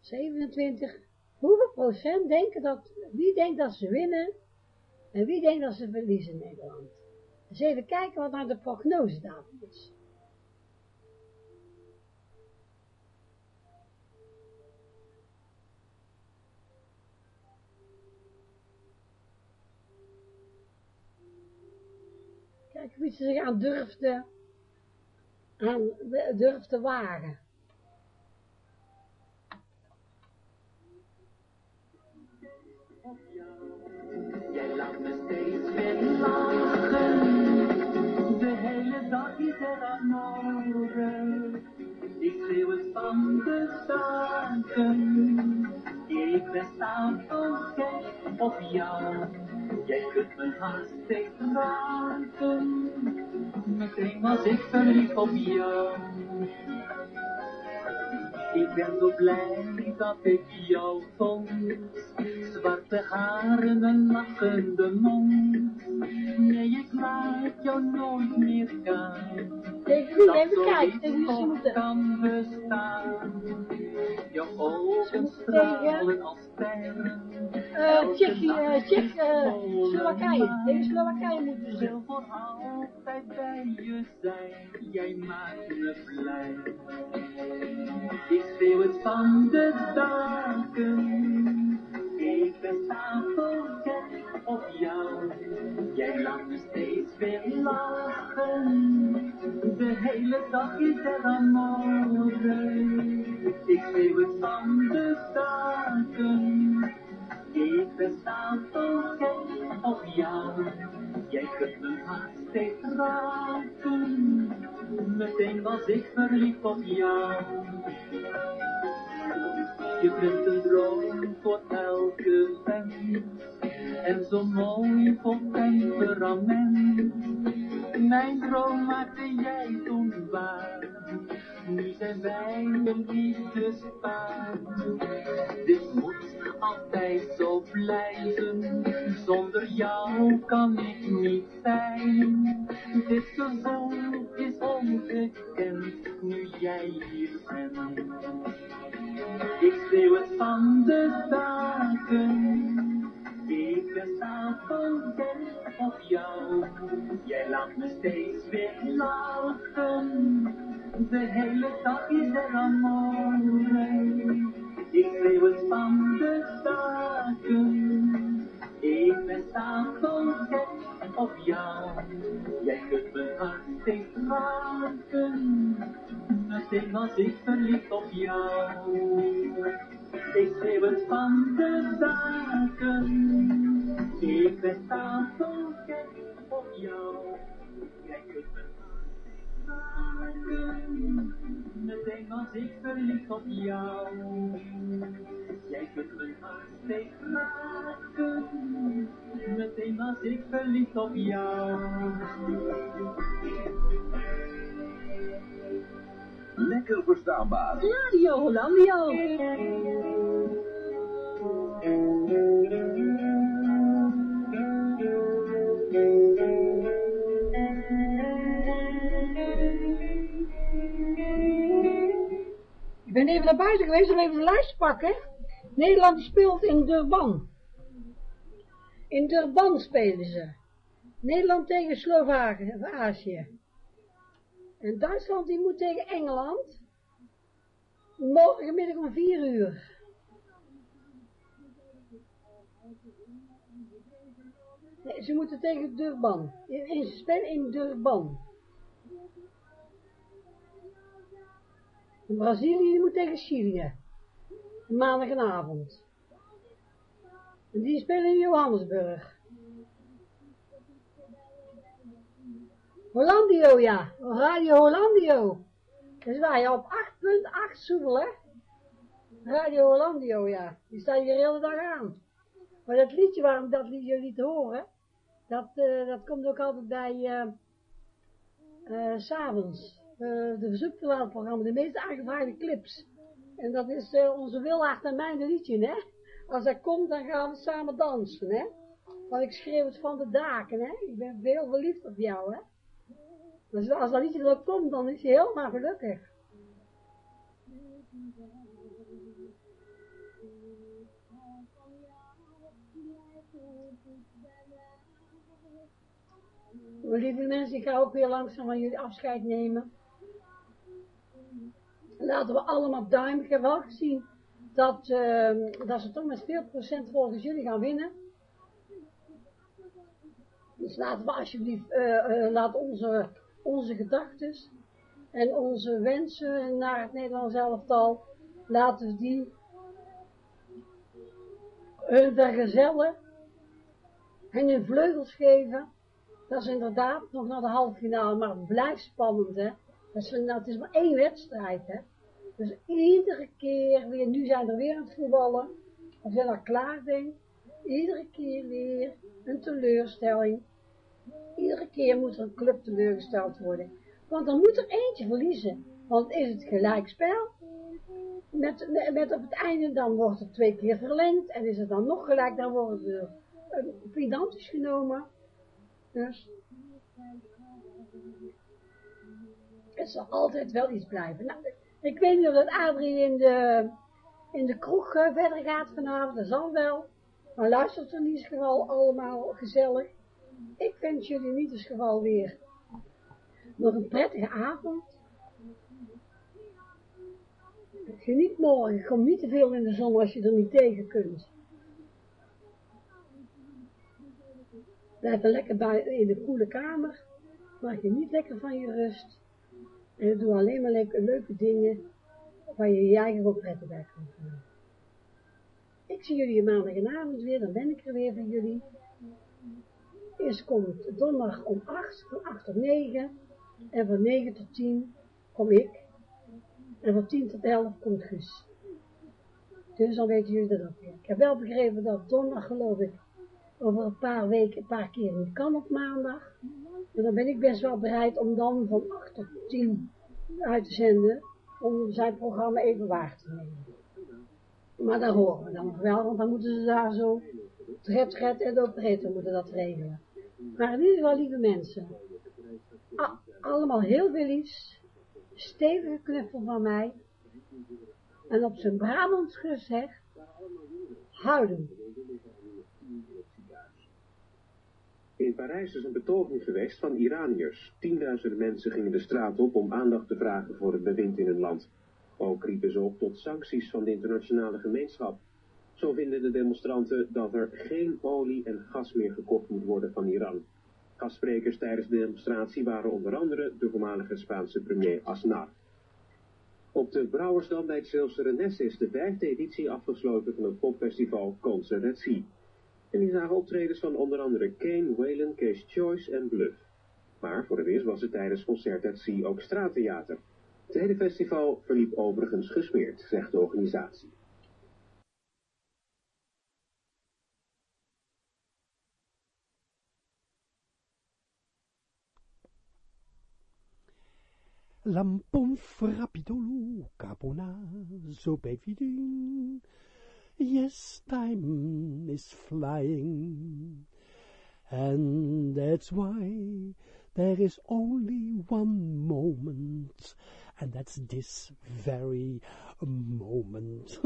27. Hoeveel procent denken dat, wie denkt dat ze winnen? En wie denkt dat ze verliezen in Nederland? Dus even kijken wat nou de prognose daarvan is. Kijk wie ze zich aan durfde, aan durfde wagen. Jij laat me steeds weer lachen. De hele dag is er aan morgen. Ik schreeuw het van de dagen. Ik ben stapel gek op jou. Jij kunt me haast steeds raken. Meteen was ik verliefd op jou. Ik ben zo blij dat ik jou vond. Zwarte haren, een lachende mond. Nee, ik laat jou nooit meer gaan. Wie, even kijken, ze moeten. kan bestaan. Je ogen stralen als sterren. Uh, Tsjechië, uh, Tsjech, uh, Slowakije. Tegen Slowakije moeten ze. wil voor altijd bij je zijn. Jij maakt me blij. Ik schreeuw het van de daken. Ik ben stapelgek op jou. Jij laat me steeds weer lachen. De hele dag is er aan morgen. Ik schreeuw het van de daken. Ik ben stapelgek op jou. Jij kunt me haast steeds raken. Meteen was ik verliefd op jou. Je bent een droom voor elke mens. En zo mooi vol temperament. Mijn droom maakte jij toen waar. Nu zijn wij een liefdespaar. Dit moet altijd zo blijven. Zonder jou kan ik niet zijn. Dit gevoel is ongekend nu jij hier bent. Ik schreeuw het van de daken. Ik ben stapelgek op jou. Jij laat me steeds weer lachen. De hele dag is er aan morgen. Ik schreeuw het van de daken. Ik ben stapelgek op jou. Jij kunt me hart steeds raken. Meteen was ik verliefd op jou. Daken. Ik ben stapelgek op jou. Jij kunt me raken. Meteen was ik verliefd op jou. Jij kunt mijn hart raken. Meteen was ik verliefd op jou. Lekker verstaanbaar. Radio Hollandio. Ik ben even naar buiten geweest om even de lijst te pakken. Nederland speelt in Durban. In Durban spelen ze. Nederland tegen Slovakië, Azië. En Duitsland die moet tegen Engeland. Morgenmiddag om 4 uur. Nee, ze moeten tegen Durban. In, spelen in Durban. Brazilië moet tegen Chilië. Maandagavond. En die spelen in Johannesburg. Hollandio, ja. Radio Hollandio. Dus wij op 8.8 Soebel, hè. Radio Hollandio, ja. Die staan hier de hele dag aan. Maar dat liedje, waarom dat liedje liet horen, dat, uh, dat komt ook altijd bij, uh, uh, s'avonds. De verzoekverlaatprogramma, de meest aangevraagde clips. En dat is onze Wilhard en mijn liedje, hè. Als hij komt, dan gaan we samen dansen, hè. Want ik schreeuw het van de daken, hè. Ik ben heel verliefd op jou, hè. Dus als dat liedje erop komt, dan is hij helemaal gelukkig. Lieve mensen, ik ga ook weer langzaam van jullie afscheid nemen. Laten we allemaal duimen. Ik heb wel gezien dat, uh, dat ze toch met veel procent volgens jullie gaan winnen. Dus laten we alsjeblieft, uh, uh, laat onze, onze gedachten en onze wensen naar het Nederlands elftal, laten we die hun vergezellen en hun vleugels geven. Dat is inderdaad nog naar de halve finale, maar het blijft spannend, hè. Dat is, nou, het is maar één wedstrijd, hè. Dus iedere keer weer, nu zijn er weer aan het voetballen, als je daar klaar bent, iedere keer weer een teleurstelling. Iedere keer moet er een club teleurgesteld worden. Want dan moet er eentje verliezen. Want is het gelijkspel, met, met op het einde, dan wordt het twee keer verlengd. En is het dan nog gelijk, dan worden er penalties genomen. Dus, het zal altijd wel iets blijven. Nou, ik weet niet of Adrie in de, in de kroeg uh, verder gaat vanavond, dat zal wel. Maar luistert er in ieder geval allemaal gezellig. Ik wens jullie in ieder geval weer nog een prettige avond. Geniet morgen, kom niet te veel in de zon als je er niet tegen kunt. Blijf lekker buiten in de koele kamer, maak je niet lekker van je rust. En doe alleen maar leuke dingen waar je je eigen wel prettig bij kan voelen. Ik zie jullie maandagavond weer, dan ben ik er weer voor jullie. Eerst komt donderdag om 8, van 8 tot 9. En van 9 tot 10 kom ik. En van 10 tot 11 komt Guus. Dus dan weten jullie dat ook weer. Ik heb wel begrepen dat donderdag geloof ik over een paar weken een paar keer niet kan op maandag. En dan ben ik best wel bereid om dan van 8 tot 10 uit te zenden. Om zijn programma even waar te nemen. Maar daar horen we dan nog wel, want dan moeten ze daar zo tred, red en operator moeten dat regelen. Maar in ieder geval, lieve mensen, allemaal heel veel liefs, stevige knuffel van mij, en op zijn Brabants gezegd, houden. In Parijs is een betoging geweest van Iraniërs. Tienduizenden mensen gingen de straat op om aandacht te vragen voor het bewind in hun land. Ook riepen ze op tot sancties van de internationale gemeenschap. Zo vinden de demonstranten dat er geen olie en gas meer gekocht moet worden van Iran. Gastsprekers tijdens de demonstratie waren onder andere de voormalige Spaanse premier Aznar. Op de Brouwersdam bij het Zilveren is de vijfde editie afgesloten van het popfestival Concert. En die zagen optredens van onder andere Kane, Waylon, Case Choice en Bluff. Maar voor het eerst was het tijdens Concert at Sea ook straattheater. Het hele festival verliep overigens gesmeerd, zegt de organisatie. Lampon frappitolo, capona, befidin. Yes, time is flying. And that's why there is only one moment and that's this very moment.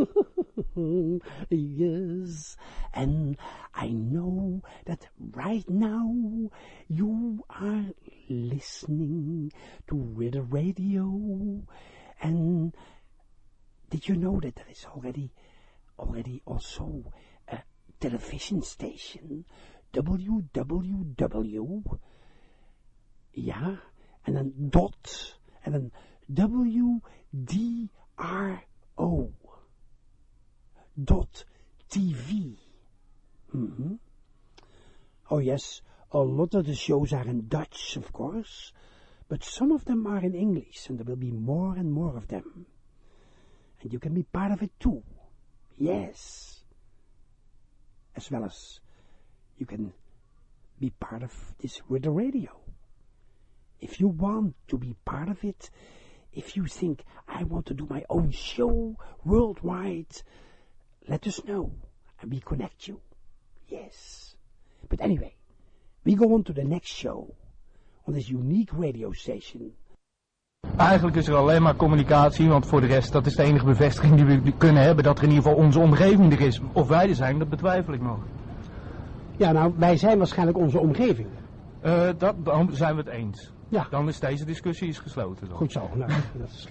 yes, and I know that right now you are listening to the radio, and did you know that there is already, already also a television station, www, yeah, and then dot, and then WDRO dot TV. Mm-hmm. Oh yes, a lot of the shows are in Dutch, of course, but some of them are in English, and there will be more and more of them. And you can be part of it too. Yes. As well as you can be part of this the radio. If you want to be part of it, if you think, I want to do my own show worldwide, let us know and we connect you. Yes. But anyway, we go on to the next show on this unique radio station. Eigenlijk is er alleen maar communicatie, want voor de rest, dat is de enige bevestiging die we kunnen hebben, dat er in ieder geval onze omgeving er is. Of wij er zijn, dat betwijfel ik nog. Ja, nou, wij zijn waarschijnlijk onze omgeving. Uh, dat, dan zijn we het eens. Ja. Dan is deze discussie is gesloten. Dan. Goed zo. Nou, dat is